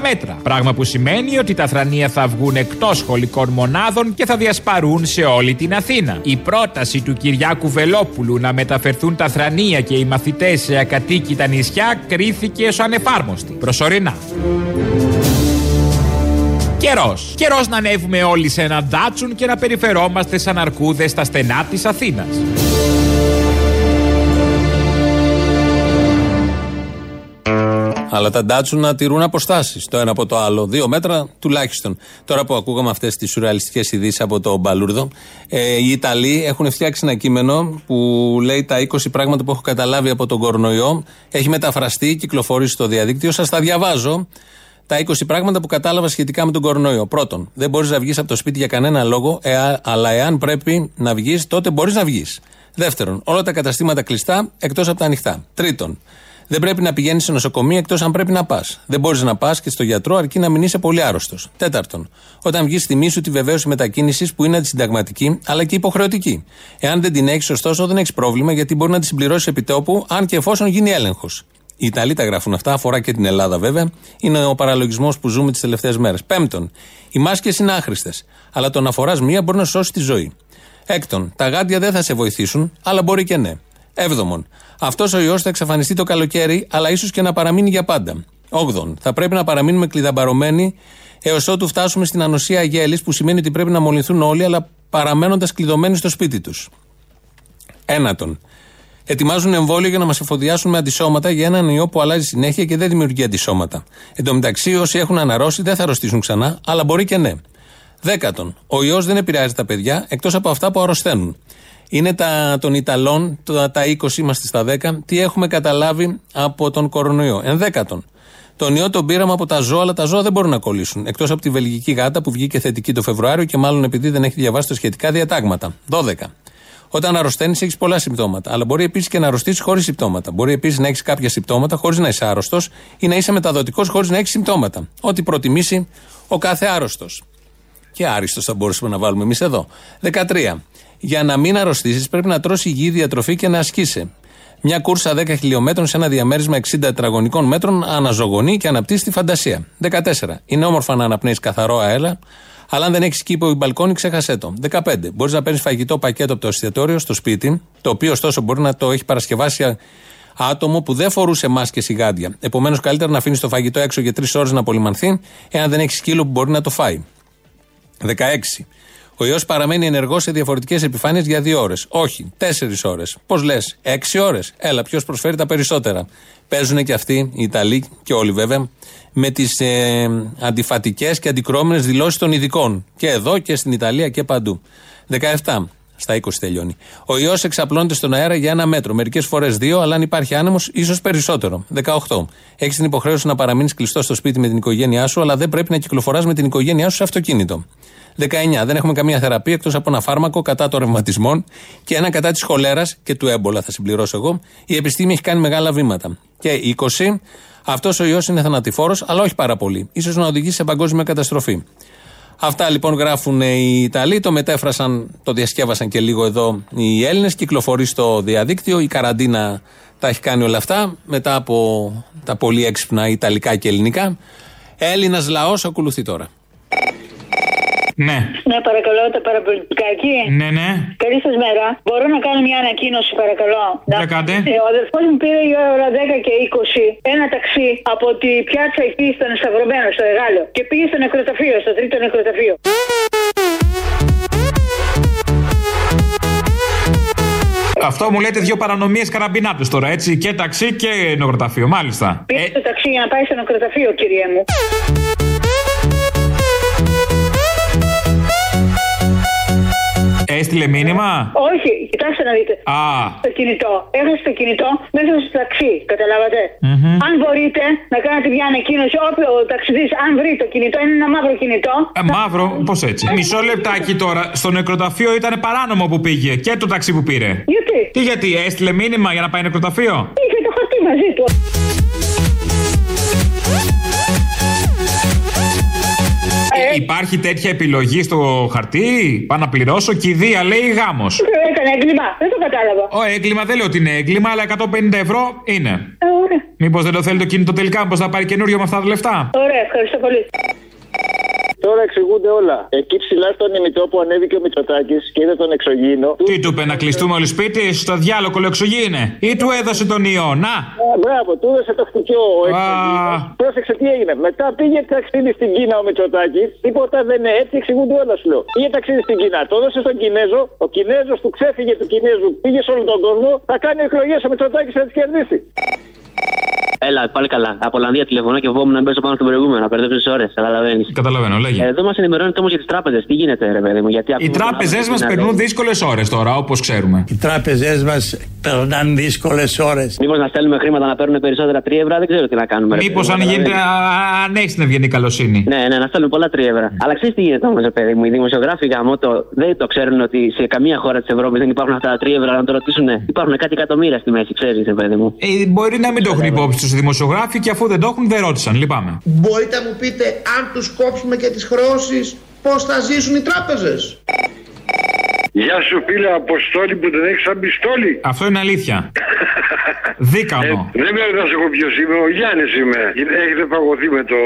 μέτρα. Πράγμα που σημαίνει ότι τα θρανία θα βγουν εκτός σχολικών μονάδων και θα διασπαρούν σε όλη την Αθήνα. Η πρόταση του Κυριάκου Βελόπουλου να μεταφερθούν τα θρανία και οι μαθητές σε ακατοίκητα νησιά κρίθηκε ως ανεφάρμοστη. Προσωρινά. Καιρός. Καιρός να ανέβουμε όλοι σε ένα ντάτσουν και να περιφερόμαστε σαν αρκούδες στα στενά της Αθήνας. Αλλά τα ντάτσουν να τηρούν αποστάσεις το ένα από το άλλο. Δύο μέτρα τουλάχιστον. Τώρα που ακούγαμε αυτές τις σουρεαλιστικές ειδήσεις από τον Μπαλούρδο, ε, οι Ιταλοί έχουν φτιάξει ένα κείμενο που λέει τα 20 πράγματα που έχω καταλάβει από τον κορονοϊό. Έχει μεταφραστεί, κυκλοφορήσει στο διαδίκτυο. Σας τα διαβάζω τα 20 πράγματα που κατάλαβα σχετικά με τον κορονοϊό. Πρώτον, δεν μπορείς να βγεις από το σπίτι για κανένα λόγο, αλλά εάν πρέπει να βγεις, τότε μπορείς να βγεις. Δεύτερον, όλα τα καταστήματα κλειστά εκτός από τα ανοιχτά. Τρίτον, δεν πρέπει να πηγαίνεις σε νοσοκομεία εκτός αν πρέπει να πας. Δεν μπορείς να πας και στο γιατρό αρκεί να μην είσαι πολύ άρρωστος. Τέταρτον, όταν βγεις στη μίσου τη βεβαίωση μετακίνησης που είναι αντισυνταγματική αλλά και υποχρεωτική. Εάν δεν την έχεις, ωστόσο δεν έχεις πρόβλημα γιατί μπορεί να τη συμπληρώσεις επιτόπου αν και εφόσον γίνει έλεγχος. Οι Ιταλοί τα γράφουν αυτά, αφορά και την Ελλάδα βέβαια. Είναι ο παραλογισμός που ζούμε τις τελευταίες μέρες. Πέμπτον, οι μάσκες είναι άχρηστες. Αλλά το να φοράς μία μπορεί να σου σώσει τη ζωή. Έκτον, τα γάντια δεν θα σε βοηθήσουν, αλλά μπορεί και ναι. Έβδομον, αυτός ο ιός θα εξαφανιστεί το καλοκαίρι, αλλά ίσως και να παραμείνει για πάντα. Όγδον, θα πρέπει να παραμείνουμε κλειδαμπαρωμένοι έως ότου φτάσουμε στην ανοσία γέλης, που σημαίνει ότι πρέπει να μολυνθούν όλοι, αλλά παραμένοντας κλειδωμένοι στο σπίτι τους. Ένατον, ετοιμάζουν εμβόλιο για να μας εφοδιάσουν με αντισώματα για έναν ιό που αλλάζει συνέχεια και δεν δημιουργεί αντισώματα. Εν τω μεταξύ, όσοι έχουν αναρρώσει δεν θα αρρωστήσουν ξανά, αλλά μπορεί και ναι. Δέκατον, ο ιός δεν επηρεάζει τα παιδιά εκτός από αυτά που αρρωσταίνουν. Είναι τα, των Ιταλών, τα, τα 20 είμαστε στα 10, τι έχουμε καταλάβει από τον κορονοϊό. Ενδέκατον, τον ιό τον πήραμε από τα ζώα, αλλά τα ζώα δεν μπορούν να κολλήσουν. Εκτός από τη βελγική γάτα που βγήκε θετική το Φεβρουάριο και μάλλον επειδή δεν έχει διαβάσει τα σχετικά διατάγματα. 12. Όταν αρρωσταίνεις, έχεις πολλά συμπτώματα. Αλλά μπορεί επίσης και να αρρωστήσεις χωρίς συμπτώματα. Μπορεί επίσης να έχεις κάποια συμπτώματα χωρίς να είσαι άρρωστος ή να είσαι μεταδοτικός χωρίς να έχεις συμπτώματα. Ό,τι προτιμήσει ο κάθε άρρωστος. Και άριστος θα μπορούσαμε να βάλουμε εμείς εδώ. 13. Για να μην αρρωστήσεις, πρέπει να τρώσει υγιή διατροφή και να ασκήσει. Μια κούρσα 10 χιλιόμετρων σε ένα διαμέρισμα 60 τετραγωνικών μέτρων αναζωογονεί και αναπτύσσει τη φαντασία. 14. Είναι όμορφα να αναπνέεις καθαρό αέρα, αλλά αν δεν έχεις κήπο ή μπαλκόνι, ξέχασέ το. 15. Μπορείς να παίρνεις φαγητό πακέτο από το εστιατόριο στο σπίτι, το οποίο ωστόσο μπορεί να το έχει παρασκευάσει άτομο που δεν φορούσε μάσκες ή γάντια. Επομένως, καλύτερα να αφήνεις το φαγητό έξω για τρεις ώρες να απολυμανθεί, εάν δεν έχεις σκύλο που μπορεί να το φάει. 16. Ο ιός παραμένει ενεργός σε διαφορετικές επιφάνειες για δύο ώρες. Όχι, τέσσερις ώρες. Πώς λες, έξι ώρες; Έλα, ποιος προσφέρει τα περισσότερα. Παίζουν και αυτοί, οι Ιταλοί και όλοι βέβαια, με τις ε, αντιφατικές και αντικρώμενες δηλώσεις των ειδικών. Και εδώ και στην Ιταλία και παντού. 17. Στα 20 τελειώνει. Ο ιός εξαπλώνεται στον αέρα για ένα μέτρο. Μερικές φορές δύο, αλλά αν υπάρχει άνεμος, ίσως περισσότερο. 18. Έχεις την υποχρέωση να παραμείνεις κλειστός στο σπίτι με την οικογένειά σου, αλλά δεν πρέπει να κυκλοφοράς με την οικογένειά σου σε αυτοκίνητο. 19. Δεν έχουμε καμία θεραπεία εκτός από ένα φάρμακο κατά των ρευματισμών και ένα κατά της χολέρας και του έμπολα, θα συμπληρώσω εγώ. Η επιστήμη έχει κάνει μεγάλα βήματα. Και 20. Αυτός ο ιός είναι θανατηφόρος, αλλά όχι πάρα πολύ. σω να οδηγήσει σε παγκόσμια καταστροφή. Αυτά λοιπόν γράφουν οι Ιταλοί, το μετέφρασαν, το διασκεύασαν και λίγο εδώ οι Έλληνες. Κυκλοφορεί στο διαδίκτυο. Η καραντίνα τα έχει κάνει όλα αυτά μετά από τα πολύ έξυπνα Ιταλικά και Ελληνικά. Έλληνας λαός ακολουθεί τώρα. Ναι. Ναι, παρακαλώ, τα παραπολιτικάκι. Ναι, ναι. Καλή σας μέρα. Μπορώ να κάνω μια ανακοίνωση, παρακαλώ; Για κάντε. Ε, Ο αδερφός μου πήρε η ώρα 10 και 20 ένα ταξί από τη πιάτσα εκεί ήταν σταυρωμένο στο Εγάλο και πήγε στο νεκροταφείο, στο τρίτο νεκροταφείο. Αυτό μου λέτε δύο παρανομίες καραμπινάτε τώρα, έτσι. Και ταξί και νεκροταφείο, μάλιστα. Πήγε στο ταξί για να πάει στο νεκροταφείο, κύριε μου. Έστειλε μήνυμα; Όχι, κοιτάξτε να δείτε. Α. Το κινητό. Έχασε το κινητό μέσα στο ταξί. Καταλάβατε; Αν μπορείτε να κάνετε μια ανακοίνωση, όποιο ταξιδί, αν βρει το κινητό, είναι ένα μαύρο κινητό. Ε, μαύρο, πώς έτσι. Μισό λεπτάκι τώρα. Στο νεκροταφείο ήταν παράνομο που πήγε και το ταξί που πήρε. Γιατί; Τι γιατί, έστειλε μήνυμα για να πάει νεκροταφείο; Είχε το χαρτί μαζί του. Υπάρχει τέτοια επιλογή στο χαρτί; Πάω να πληρώσω. Κηδεία λέει γάμος. Έκανε έγκλημα. Δεν το κατάλαβα. Ο έγκλημα δεν λέω ότι είναι έγκλημα, αλλά 150 ευρώ είναι. Ε, ωραία. Μήπως δεν το θέλει το κινητό τελικά, πώ θα πάρει καινούριο με αυτά τα λεφτά. Ωραία, ευχαριστώ πολύ. Τώρα εξηγούνται όλα. Εκεί ψηλά στον ημιτό που ανέβηκε ο Μητσοτάκης και είδε τον εξωγήινο. Τι του είπε να κλειστούμε όλοι σπίτι, στο διάλογο κολοεξογίνε. Ή του έδωσε τον ιό, να; Α, μπράβο, του έδωσε το χτυκιό ο εξωγήινος. Πρόσεξε τι έγινε. Μετά πήγε ταξίδι στην Κίνα ο Μητσοτάκης. Τίποτα δεν είναι έτσι, εξηγούνται όλα σου λέω. Πήγε ταξίδι στην Κίνα, το έδωσε στον Κινέζο. Ο Κινέζος του ξέφυγε του Κινέζου, πήγε σε όλο τον κόσμο. Θα κάνει εκλογές ο Μητσοτάκης να τις κερδίσει. Έλα, πάλι καλά. Από Ολλανδία τηλεφωνώ και φοβόμουν να μπέσω πάνω στον προηγούμενο. Να μπερδέψω τι ώρες. Καταλαβαίνεις. Καταλαβαίνω, λέγε. Εδώ μας ενημερώνετε όμως για τις τράπεζες. Τι γίνεται, ρε παιδί μου. Γιατί Οι ακούμε τράπεζέ πράγματα μας στην περνούν Αλέη. δύσκολες ώρες τώρα, όπως ξέρουμε. Οι τράπεζέ μας περνάνε δύσκολες ώρες. Μήπως να στέλνουμε χρήματα να παίρνουν περισσότερα 3 ευρώ, δεν ξέρω τι να κάνουμε. ρε Μήπως παιδί μου, αν, καταλαβαίνεις. γίνεται, α- αν έχεις την ευγενή καλοσύνη. Ναι, ναι, να στέλνουν πολλά 3 ευρώ. Αλλά ξέρεις τι γίνεται όμως, παιδί μου. Οι δημοσιογράφοι γαμό το δεν το ξέρουν ότι σε καμία χώρα της Ευρώπης δεν υπάρχουν αυτά τα 3 ευρώ. Να το ρωτήσουν, υπάρχουν κάτι εκατομμύρια στη μέση, ξέρεις, παιδί μου. Ε, μπορεί να μην το έχουν υπόψη τους οι δημοσιογράφοι και αφού δεν το έχουν, δεν ρώτησαν. Λυπάμαι. Μπορείτε να μου πείτε αν τους κόψουμε και τις χρεώσεις πώς θα ζήσουν οι τράπεζες; Γεια σου φίλε Αποστόλη που δεν έχεις σαν πιστόλι. Αυτό είναι αλήθεια. [laughs] Δίκανο. Δεν με να σε έχω ποιος είμαι, ο Γιάννης είμαι. Έχετε παγωθεί με το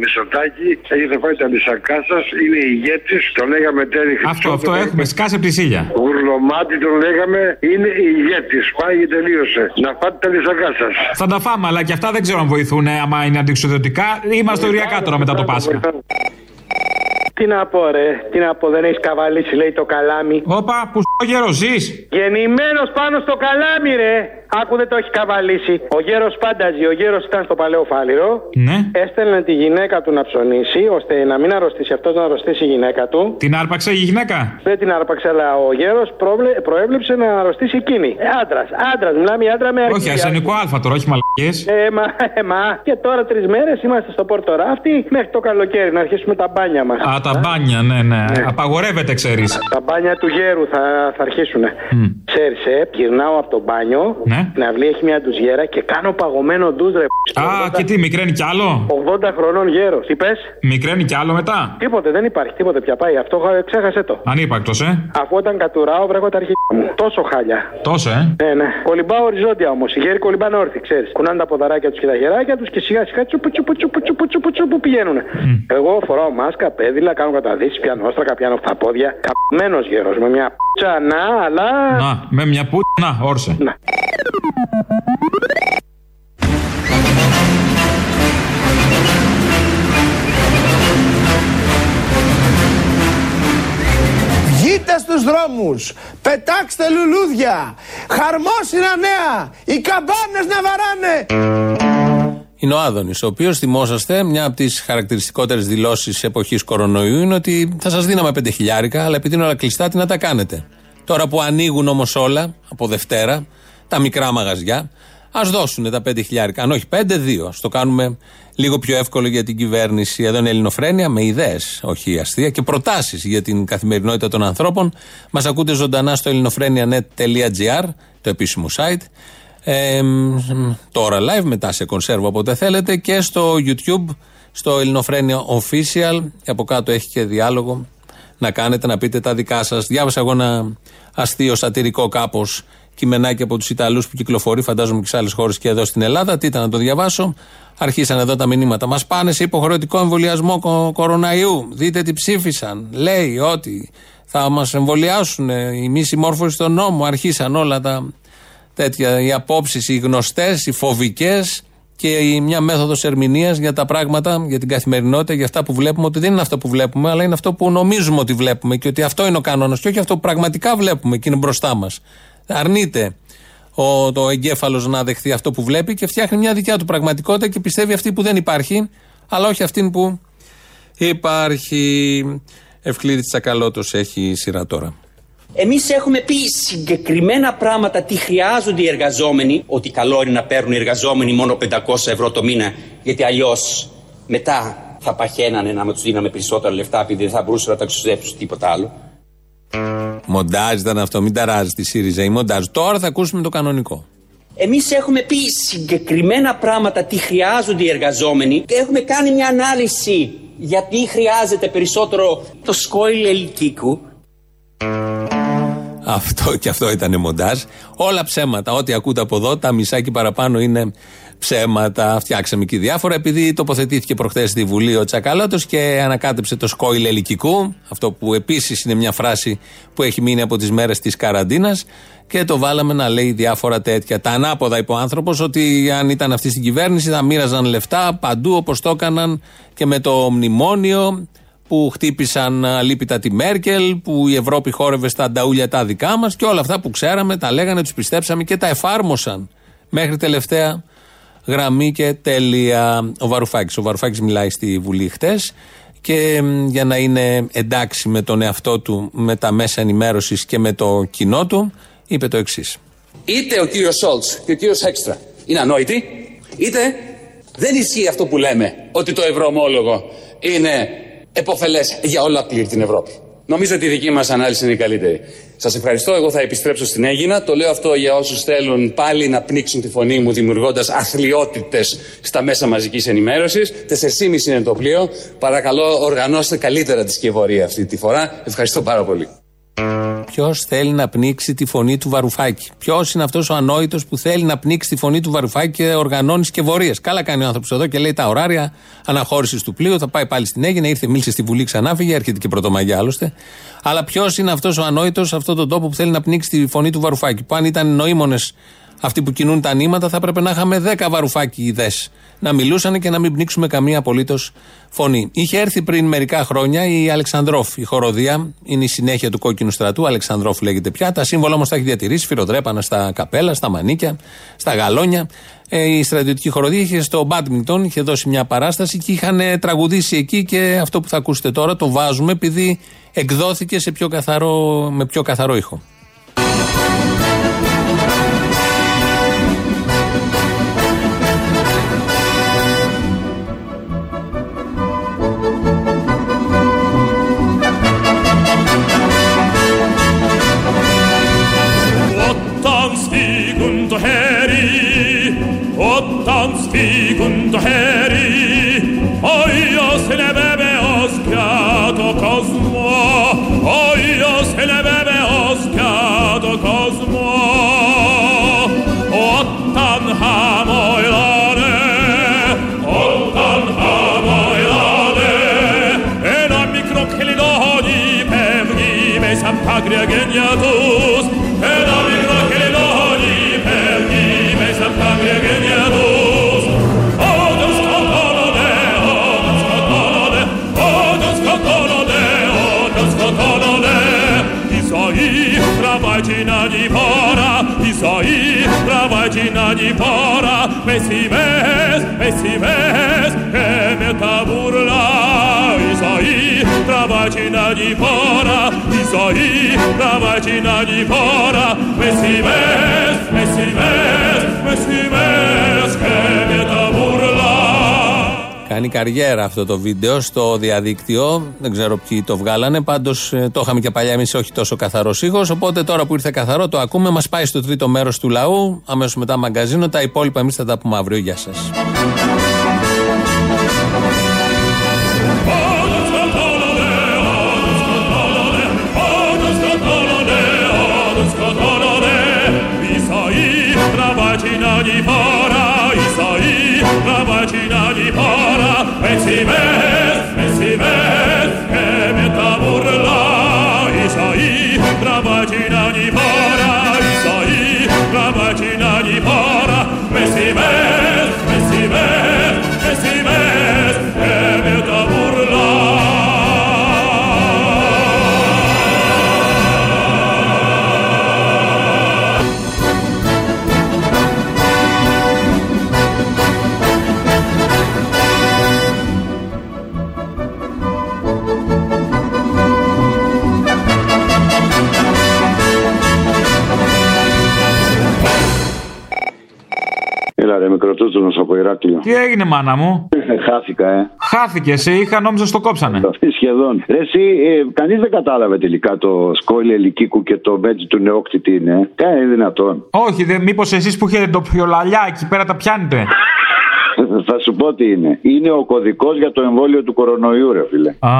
Μισοτάκι, έχετε φάει τα λισακά σας, είναι ηγέτης, το λέγαμε τέλει Αυτό, αυτό έχουμε. Σκάσε από τη σίλια. Γουρλωμάτι τον λέγαμε, είναι ηγέτης. Πάει και τελείωσε. Να φάτε τα λισακά σας. Θα τα φάμε, αλλά και αυτά δεν ξέρω αν βοηθούν ε, άμα είναι αντιξοδοτικά. Είμαστε οριακά τώρα μετά το Πάσχα. Τι να πω, ρε. Τι να πω, δεν έχεις καβαλήσει, λέει το καλάμι. Όπα, που στο γέρο ζεις. Γεννημένος πάνω στο καλάμι, ρε. Άκου δεν το έχει καβαλήσει. Ο γέρος πάνταζε. Ο γέρος ήταν στο παλαιό φάληρο. Ναι. Έστελνε τη γυναίκα του να ψωνίσει, ώστε να μην αρρωστήσει αυτός, να αρρωστήσει η γυναίκα του. Την άρπαξε η γυναίκα; Δεν την άρπαξε, αλλά ο γέρος προέβλεψε να αρρωστήσει εκείνη. Ε, άντρας, άντρας, μιλάμε για άντρα με Όχι, αρχή. αρσενικό Α τώρα, όχι μαλακίε. Ε, μα, ε, μα. Και τώρα τρεις μέρες είμαστε στο Πόρτο Ράφτη μέχρι το καλοκαίρι να αρχίσουμε τα μπάνια μας. Α, τα μπάνια, ναι, ναι. Απαγορεύεται, ξέρεις. Τα μπάνια του γέρου θα, θα αρχίσουν. Ξέρεις, ε, γυρνάω από το μπάνιο. Ναι. Στην αυλή έχει μια ντουζιέρα και κάνω παγωμένο ντουζ, ρε. Α, και τι, μικραίνει κι άλλο; 80 χρονών γέρος. Τι πες; Μικραίνει κι άλλο μετά; Τίποτε, δεν υπάρχει τίποτε πια πάει. Αυτό χα- ξέχασε το. Ανύπακτο, ε. Αφού όταν κατουράω, βρέχω τα αρχίδια μου. Τόσο χάλια. Τόσο, ε. Ναι, ναι. Κολυμπάω οριζόντια όμως. Οι γέροι κολυμπάνε όρθιοι, ξέρεις. Κουνάνε τα ποδαράκια τους και τα χεράκια τους και σιγά σιγά τσουπου τσουπου τσουπου τσουπου τσουπου τσουπου πηγαίνουν. Εγώ φοράω μάσκα, πέδιλα, κάνω καταδύσεις, πιάνω όστρακα, πιάνω αυτά πόδια. Καπμένο γέρος με μια πτσα να, αλλά. Να, με μια που. Να, όρσε. Βγείτε στους δρόμους, πετάξτε λουλούδια, χαρμόσυνα νέα, οι καμπάνες να βαράνε. Είναι ο Άδωνης, ο οποίος θυμόσαστε, μια από τις χαρακτηριστικότερες δηλώσεις εποχής κορονοϊού είναι ότι θα σας δίναμε πέντε χιλιάρικα, αλλά επειδή είναι όλα κλειστά, τι να τα κάνετε. Τώρα που ανοίγουν όμως όλα, από Δευτέρα, τα μικρά μαγαζιά, ας δώσουν τα πέντε χιλιάρικα. Αν όχι πέντε, δύο. Στο κάνουμε λίγο πιο εύκολο για την κυβέρνηση. Εδώ είναι Ελληνοφρένια με ιδέες, όχι αστεία, και προτάσεις για την καθημερινότητα των ανθρώπων. Μας ακούτε ζωντανά στο ελληνοφρένια.net.gr, το επίσημο site. Ε, μ, τώρα live, μετά σε κονσέρβο όποτε θέλετε και στο YouTube, στο Ελληνοφρένια Official. Και από κάτω έχει και διάλογο να κάνετε, να πείτε τα δικά σας. Διάβασα εγώ ένα αστείο, σατυρικό κάπως κειμενάκι από τους Ιταλούς που κυκλοφορεί, φαντάζομαι και σε άλλες χώρες και εδώ στην Ελλάδα. Τι ήταν να το διαβάσω; Αρχίσαν εδώ τα μηνύματα. Μας πάνε σε υποχρεωτικό εμβολιασμό κο- κοροναϊού. Δείτε τι ψήφισαν. Λέει ότι θα μας εμβολιάσουν η μη συμμόρφωση στον νόμο. Αρχίσαν όλα τα τέτοια. Οι απόψεις, οι γνωστές, οι φοβικές και η, μια μέθοδος ερμηνείας για τα πράγματα, για την καθημερινότητα, για αυτά που βλέπουμε, ότι δεν είναι αυτό που βλέπουμε, αλλά είναι αυτό που νομίζουμε ότι βλέπουμε και ότι αυτό είναι ο κανόνας και όχι αυτό που πραγματικά βλέπουμε και είναι μπροστά μας. Αρνείται ο, το εγκέφαλος να δεχθεί αυτό που βλέπει και φτιάχνει μια δικιά του πραγματικότητα και πιστεύει αυτή που δεν υπάρχει, αλλά όχι αυτή που υπάρχει. Ευκλήδη Τσακαλώτος έχει σειρά τώρα. Εμείς έχουμε πει συγκεκριμένα πράγματα τι χρειάζονται οι εργαζόμενοι, ότι καλό είναι να παίρνουν οι εργαζόμενοι μόνο 500 ευρώ το μήνα, γιατί αλλιώς μετά θα παχαίνανε να τους δίναμε περισσότερα λεφτά επειδή δεν θα μπορούσαν να τα εξοδέψουν τίποτα άλλο. Μοντάζ ήταν αυτό, μην ταράζει τη ΣΥΡΙΖΑ η μοντάζ. Τώρα θα ακούσουμε το κανονικό. Εμείς έχουμε πει συγκεκριμένα πράγματα τι χρειάζονται οι εργαζόμενοι. Έχουμε κάνει μια ανάλυση γιατί χρειάζεται περισσότερο το σκόιλ ελικίκου. Αυτό και αυτό ήταν μοντάζ. Όλα ψέματα. Ό,τι ακούτε από εδώ, τα μισά και παραπάνω είναι ψέματα. Φτιάξαμε και διάφορα. Επειδή τοποθετήθηκε προχθές στη Βουλή ο Τσακαλώτος και ανακάτεψε το σκόιλ ελικικού. Αυτό που επίσης είναι μια φράση που έχει μείνει από τις μέρες της καραντίνας. Και το βάλαμε να λέει διάφορα τέτοια. Τα ανάποδα είπε ο άνθρωπος ότι αν ήταν αυτή στην κυβέρνηση θα μοίραζαν λεφτά παντού όπως το έκαναν και με το μνημόνιο που χτύπησαν αλίπητα τη Μέρκελ, που η Ευρώπη χόρευε στα ανταούλια τα δικά μας και όλα αυτά που ξέραμε, τα λέγανε, τους πιστέψαμε και τα εφάρμοσαν μέχρι τελευταία γραμμή και τέλεια. Ο Βαρουφάκης. Ο Βαρουφάκης μιλάει στη Βουλή χτες και μ, για να είναι εντάξει με τον εαυτό του, με τα μέσα ενημέρωσης και με το κοινό του, είπε το εξής. είτε ο κύριος Σόλτς και ο κύριος Έξτρα είναι ανόητοι, είτε δεν ισχύει αυτό που λέμε ότι το ευρωομόλογο είναι εποφελές για ολόκληρη την Ευρώπη. Νομίζω ότι η δική μας ανάλυση είναι η καλύτερη. Σας ευχαριστώ. Εγώ θα επιστρέψω στην Έγινα. Το λέω αυτό για όσους θέλουν πάλι να πνίξουν τη φωνή μου δημιουργώντας αθλειότητες στα μέσα μαζικής ενημέρωσης. 4,5 είναι το πλοίο. Παρακαλώ οργανώστε καλύτερα τη σκευωρία αυτή τη φορά. Ευχαριστώ πάρα πολύ. Ποιος θέλει να πνίξει τη φωνή του Βαρουφάκη; Ποιος είναι αυτός ο ανόητος που θέλει να πνίξει τη φωνή του Βαρουφάκη και οργανώνεις σκευωρίε. Καλά κάνει ο άνθρωπος εδώ και λέει τα ωράρια αναχώρησης του πλοίου. Θα πάει πάλι στην Έγινα, ήρθε, μίλησε στη Βουλή, ξανά φύγε. Έρχεται και πρωτομαγιά άλλωστε. Αλλά ποιος είναι αυτός ο ανόητος σε αυτόν τον τόπο που θέλει να πνίξει τη φωνή του Βαρουφάκη. Που αν ήταν νοήμονες αυτοί που κινούν τα νήματα, θα έπρεπε να είχαμε 10 Βαρουφάκη ιδέες. Να μιλούσαν και να μην πνίξουμε καμία απολύτως φωνή. Είχε έρθει πριν μερικά χρόνια η Αλεξανδρόφ, η χοροδία. Είναι η συνέχεια του κόκκινου στρατού. Αλεξανδρόφ λέγεται πια. Τα σύμβολα όμως τα έχει διατηρήσει. Φυροτρέπανα στα καπέλα, στα μανίκια, στα γαλόνια. Ε, η στρατιωτική χοροδία είχε στο μπάντμιντον, είχε δώσει μια παράσταση και είχαν τραγουδήσει εκεί και αυτό που θα ακούσετε τώρα το βάζουμε επειδή εκδόθηκε σε πιο καθαρό, με πιο καθαρό ήχο. Η ζωή τραβάει την ανηφόρα, με σημαίες, με σημαίες και με τα μπουρλά. Η ζωή τραβάει την ανηφόρα, η ζωή τραβάει την ανηφόρα, με σημαίες, με σημαίες, με σημαίες και με τα μπουρλά. Κάνει καριέρα αυτό το βίντεο στο διαδίκτυο. Δεν ξέρω ποιοι το βγάλανε. Πάντως το είχαμε και παλιά εμείς, όχι τόσο καθαρό ήχο. Οπότε τώρα που ήρθε καθαρό, το ακούμε. Μας πάει στο τρίτο μέρος του λαού. Αμέσως μετά μαγκαζίνο. Τα υπόλοιπα εμείς θα τα πούμε αύριο. Γεια σας. Με Έλα ρε μικροτούτουνος από Ηράκλειο. Τι έγινε, μάνα μου; Χάθηκα, ε. Χάθηκε, σε είχα νόμιζα στο κόψανε. Σχεδόν. Ρε, εσύ, ε, κανείς δεν κατάλαβε τελικά το σκόιλ ελικίκου και το μπέτζι του νεόκτη τι είναι. Κάι είναι δυνατόν. Όχι, δε, μήπως εσείς που έχετε το πιολαλιά εκεί πέρα τα πιάνετε. [laughs] Θα σου πω τι είναι. Είναι ο κωδικός για το εμβόλιο του κορονοϊού, ρε φίλε. Α.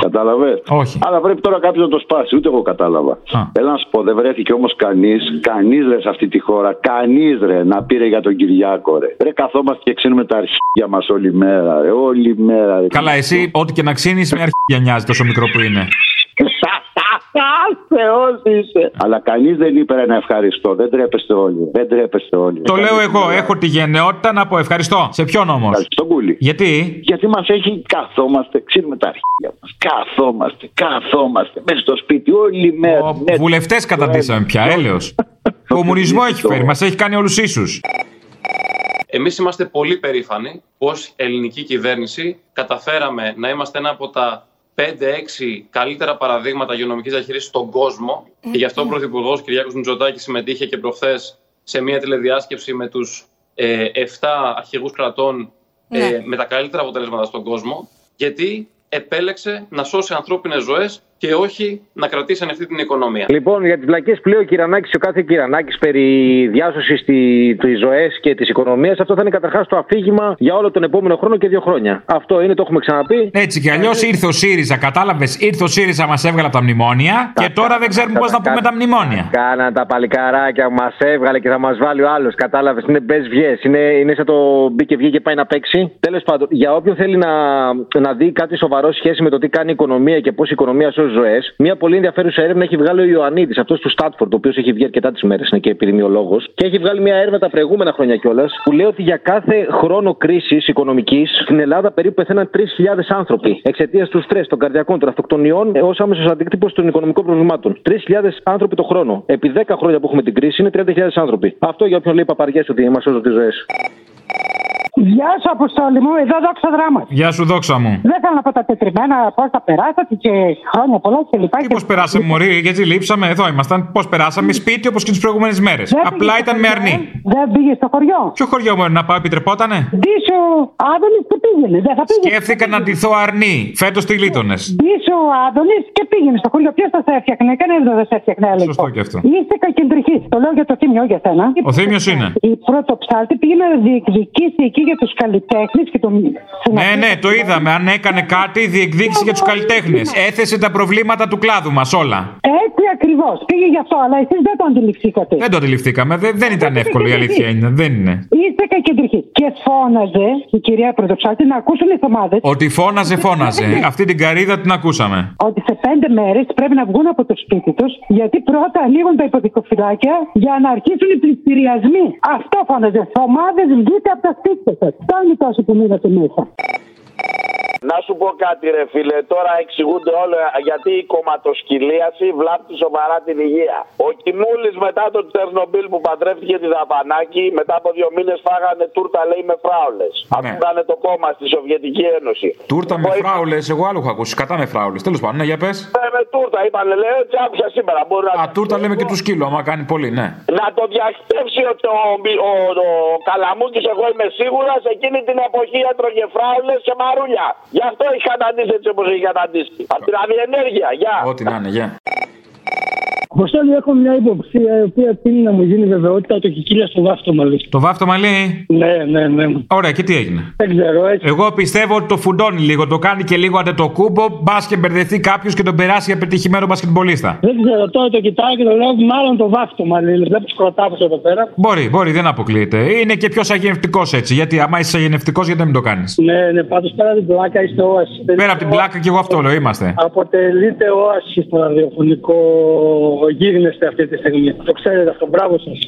Κατάλαβες; Όχι. Αλλά πρέπει τώρα κάποιο να το σπάσει. Ούτε εγώ κατάλαβα. Έλα να σου πω, δεν βρέθηκε όμως κανείς, κανείς ρε σε αυτή τη χώρα, κανείς ρε να πήρε για τον Κυριάκο, ρε. Ρε καθόμαστε και ξύνουμε τα αρχίδια μας όλη μέρα, ρε. Όλη μέρα. Ρε. Καλά, εσύ, ό,τι και να ξύνεις, με αρχίδια νοιάζει τόσο μικρό που είναι. Θεός είσαι. Αλλά κανείς δεν είπε ρε, να ευχαριστώ. Δεν τρέπεστε όλοι. Δεν τρέπεστε όλοι. Το λέω εγώ, έχω τη γενναιότητα να πω ευχαριστώ. Σε ποιον όμως; Στον κούλι. Γιατί; Γιατί μας έχει καθόμαστε, ξύνουμε τα αρχίδια μας. Καθόμαστε, καθόμαστε μέσα στο σπίτι όλη μέρα. Ναι, Βουλευτές καταντήσαμε πια, έλεος. [laughs] Κομμουνισμό έχει φέρει, μας έχει κάνει όλους ίσους. Εμείς είμαστε πολύ περήφανοι πως ελληνική κυβέρνηση καταφέραμε να είμαστε ένα από τα 5-6 καλύτερα παραδείγματα υγειονομικής διαχείρισης στον κόσμο. Και γι' αυτό ο Πρωθυπουργός Κυριάκος Μητσοτάκης συμμετείχε και προχθές σε μια τηλεδιάσκεψη με τους ε, 7 αρχηγούς κρατών ε, Ναι. με τα καλύτερα αποτελέσματα στον κόσμο. Γιατί επέλεξε να σώσει ανθρώπινες ζωές και όχι να κρατήσει ανοιχτή την οικονομία. Λοιπόν, για τις βλακίες που λέει ο Κυρανάκης και ο κάθε Κυρανάκης περί διάσωσης τη ζωές και της οικονομίας, αυτό θα είναι καταρχάς το αφήγημα για όλο τον επόμενο χρόνο και δύο χρόνια. Αυτό είναι, το έχουμε ξαναπεί. Έτσι κι αλλιώς ήρθε ο ΣΥΡΙΖΑ, κατάλαβες. Ήρθε ο ΣΥΡΙΖΑ, μας έβγαλε από τα μνημόνια και τώρα δεν ξέρουμε πώς να πούμε τα μνημόνια. Κάναν τα παλικαράκια που μας έβγαλε και θα μας βάλει ο άλλος. Κατάλαβες. Είναι μπε βγες. Είναι, είναι σαν το μπήκε βγήκε και πάει να παίξει. Τέλος πάντων, για όποιον θέλει να, να δει κάτι σοβαρό σχέση με το τι κάνει η οικονομία και πώς η οικονομία σώζει ζωές, μια πολύ ενδιαφέρουσα έρευνα έχει βγάλει ο Ιωαννίδης, αυτός του Στάτφορντ, ο οποίος έχει βγει αρκετά τις μέρες, είναι και επιδημιολόγος. Και έχει βγάλει μια έρευνα τα προηγούμενα χρόνια κιόλας, που λέει ότι για κάθε χρόνο κρίσης οικονομικής στην Ελλάδα περίπου πεθαίναν 3.000 άνθρωποι εξαιτίας του στρες, των καρδιακών, των αυτοκτονιών ως άμεσος αντίκτυπος των οικονομικών προβλημάτων. 3.000 άνθρωποι το χρόνο. Επί 10 χρόνια που έχουμε την κρίση είναι 30.000 άνθρωποι. Αυτό για όποιον λέει παπαριέ ότι μας σώζουν τι ζωές. Γεια σου, Αποστόλη μου, εδώ δόξα δράμα. Γεια σου, δόξα μου. Δεν θέλω να πω τα τετριμένα, πώς τα περάσατε και χρόνια πολλά και λοιπά. Τι πώς περάσαμε, Μωρή, γιατί λείψαμε, εδώ ήμασταν. Πώς περάσαμε, σπίτι όπως και τις προηγούμενες μέρες. Δεν Απλά πήγες ήταν στο με χωριό, αρνή. ε; Δεν πήγες στο χωριό; Ποιο χωριό μου να πάω, επιτρεπότανε; Ντίσου Άδωνης που πήγαινε; Δεν θα πήγαινε. Σκέφτηκα να ντυθώ αρνή. Φέτος τι λίτωνε. Ντίσου Άδωνης και πήγαινε στο χωριό; Ποιος θα σε έφτιαχνε, κανένας δεν θα σε έφτιαχνε. έλεγε. Σωστό και αυτό. Είστε κακεντρική. Το λέω για το θύμιο για σένα. Ο Θήμιο είναι. Η πρωτοψάλτη πήγε να διεκδικήσει εκεί για τους καλλιτέχνες και τον. Ναι, ναι, το είδαμε. Αν έκανε κάτι, διεκδίκησε για τους καλλιτέχνες. Έθεσε τα προβλήματα του κλάδου μας όλα. Έτσι ακριβώς. Πήγε γι' αυτό, αλλά εσείς δεν το αντιληφθήκατε. Δεν το αντιληφθήκαμε. Δεν, δεν ήταν εύκολο, η αλήθεια είναι. Δεν είναι. Είστε κακεντρική. Και φώναζε η κυρία Πρωτοψάλτη να ακούσουν οι ομάδε Ότι φώναζε, φώναζε. Αυτή την καρίδα την ακούσαμε. ότι σε πέντε μέρες πρέπει να βγουν από το σπίτι τους, γιατί πρώτα ανοίγουν τα υποδικοφυλάκια για να αρχίσουν οι πληστηριασμοί. Αυτό φώναζε. Ομάδε βγείτε από τα σπίτια σα. Φτάνει τόσο που μείνατε μέσα. Να σου πω κάτι, ρε φίλε. Τώρα εξηγούνται όλα γιατί η κομματοσκυλίαση βλάπτει σοβαρά την υγεία. Ο Κιμούλη μετά το Τσερνομπίλ που παντρεύτηκε τη Δαπανάκη, μετά από δύο μήνες φάγανε τούρτα, λέει με φράουλες. Ακούγανε το κόμμα στη Σοβιετική Ένωση. Τούρτα με φράουλες, εγώ άλλο έχω ακούσει. Κατά με φράουλες. Τέλος πάντων, ναι, για πες. Ε, με τούρτα είπαν, λέει έτσι άκουσα σήμερα. Μπορεί να... Α, τούρτα λέμε και τους σκύλου, άμα κάνει πολύ, ναι. Να το διαχτεύσει ο, ο, ο, ο, Καλαμούκης, εγώ είμαι σίγουρας, σε εκείνη την εποχή έτρωγε φράουλες και μαρούλια. Γι' αυτό έχει καταντήσει έτσι όπως έχει καταντήσει. Από την αδιενέργεια, γεια. Ό,τι να είναι, γεια. Αποστόλη, έχω μια υποψία η οποία τίνει να μου γίνει βεβαιότητα το κικίλια στο βάφτο μαλλί. Το βάφτο μαλλί. Ναι, ναι, ναι. Ωραία, και τι έγινε; Δεν ξέρω, έτσι. Εγώ πιστεύω ότι το φουντώνει λίγο, το κάνει και λίγο αντετοκούμπο, μπας και μπερδευτεί κάποιος και τον περάσει για πετυχημένο μπασκετμπολίστα. Δεν ξέρω, τώρα το κοιτάω και το λέω μάλλον το βάφτο μαλλί. Βλέπω τους κροτάπου εδώ πέρα. Μπορεί, μπορεί, δεν αποκλείεται. Είναι και πιο αγενευτικό έτσι. Γιατί άμα είσαι αγενευτικό, γιατί να μην το κάνεις; Ναι, ναι, πάντως πέρα από την πλάκα είστε όασης. Πέρα από την πλάκα και εγώ αυτό λέω, είμαστε. Αποτελείτε όαση στο ραδιοφωνικό γύρνεστε αυτή τη στιγμή. Το ξέρετε αυτό. Μπράβο σας.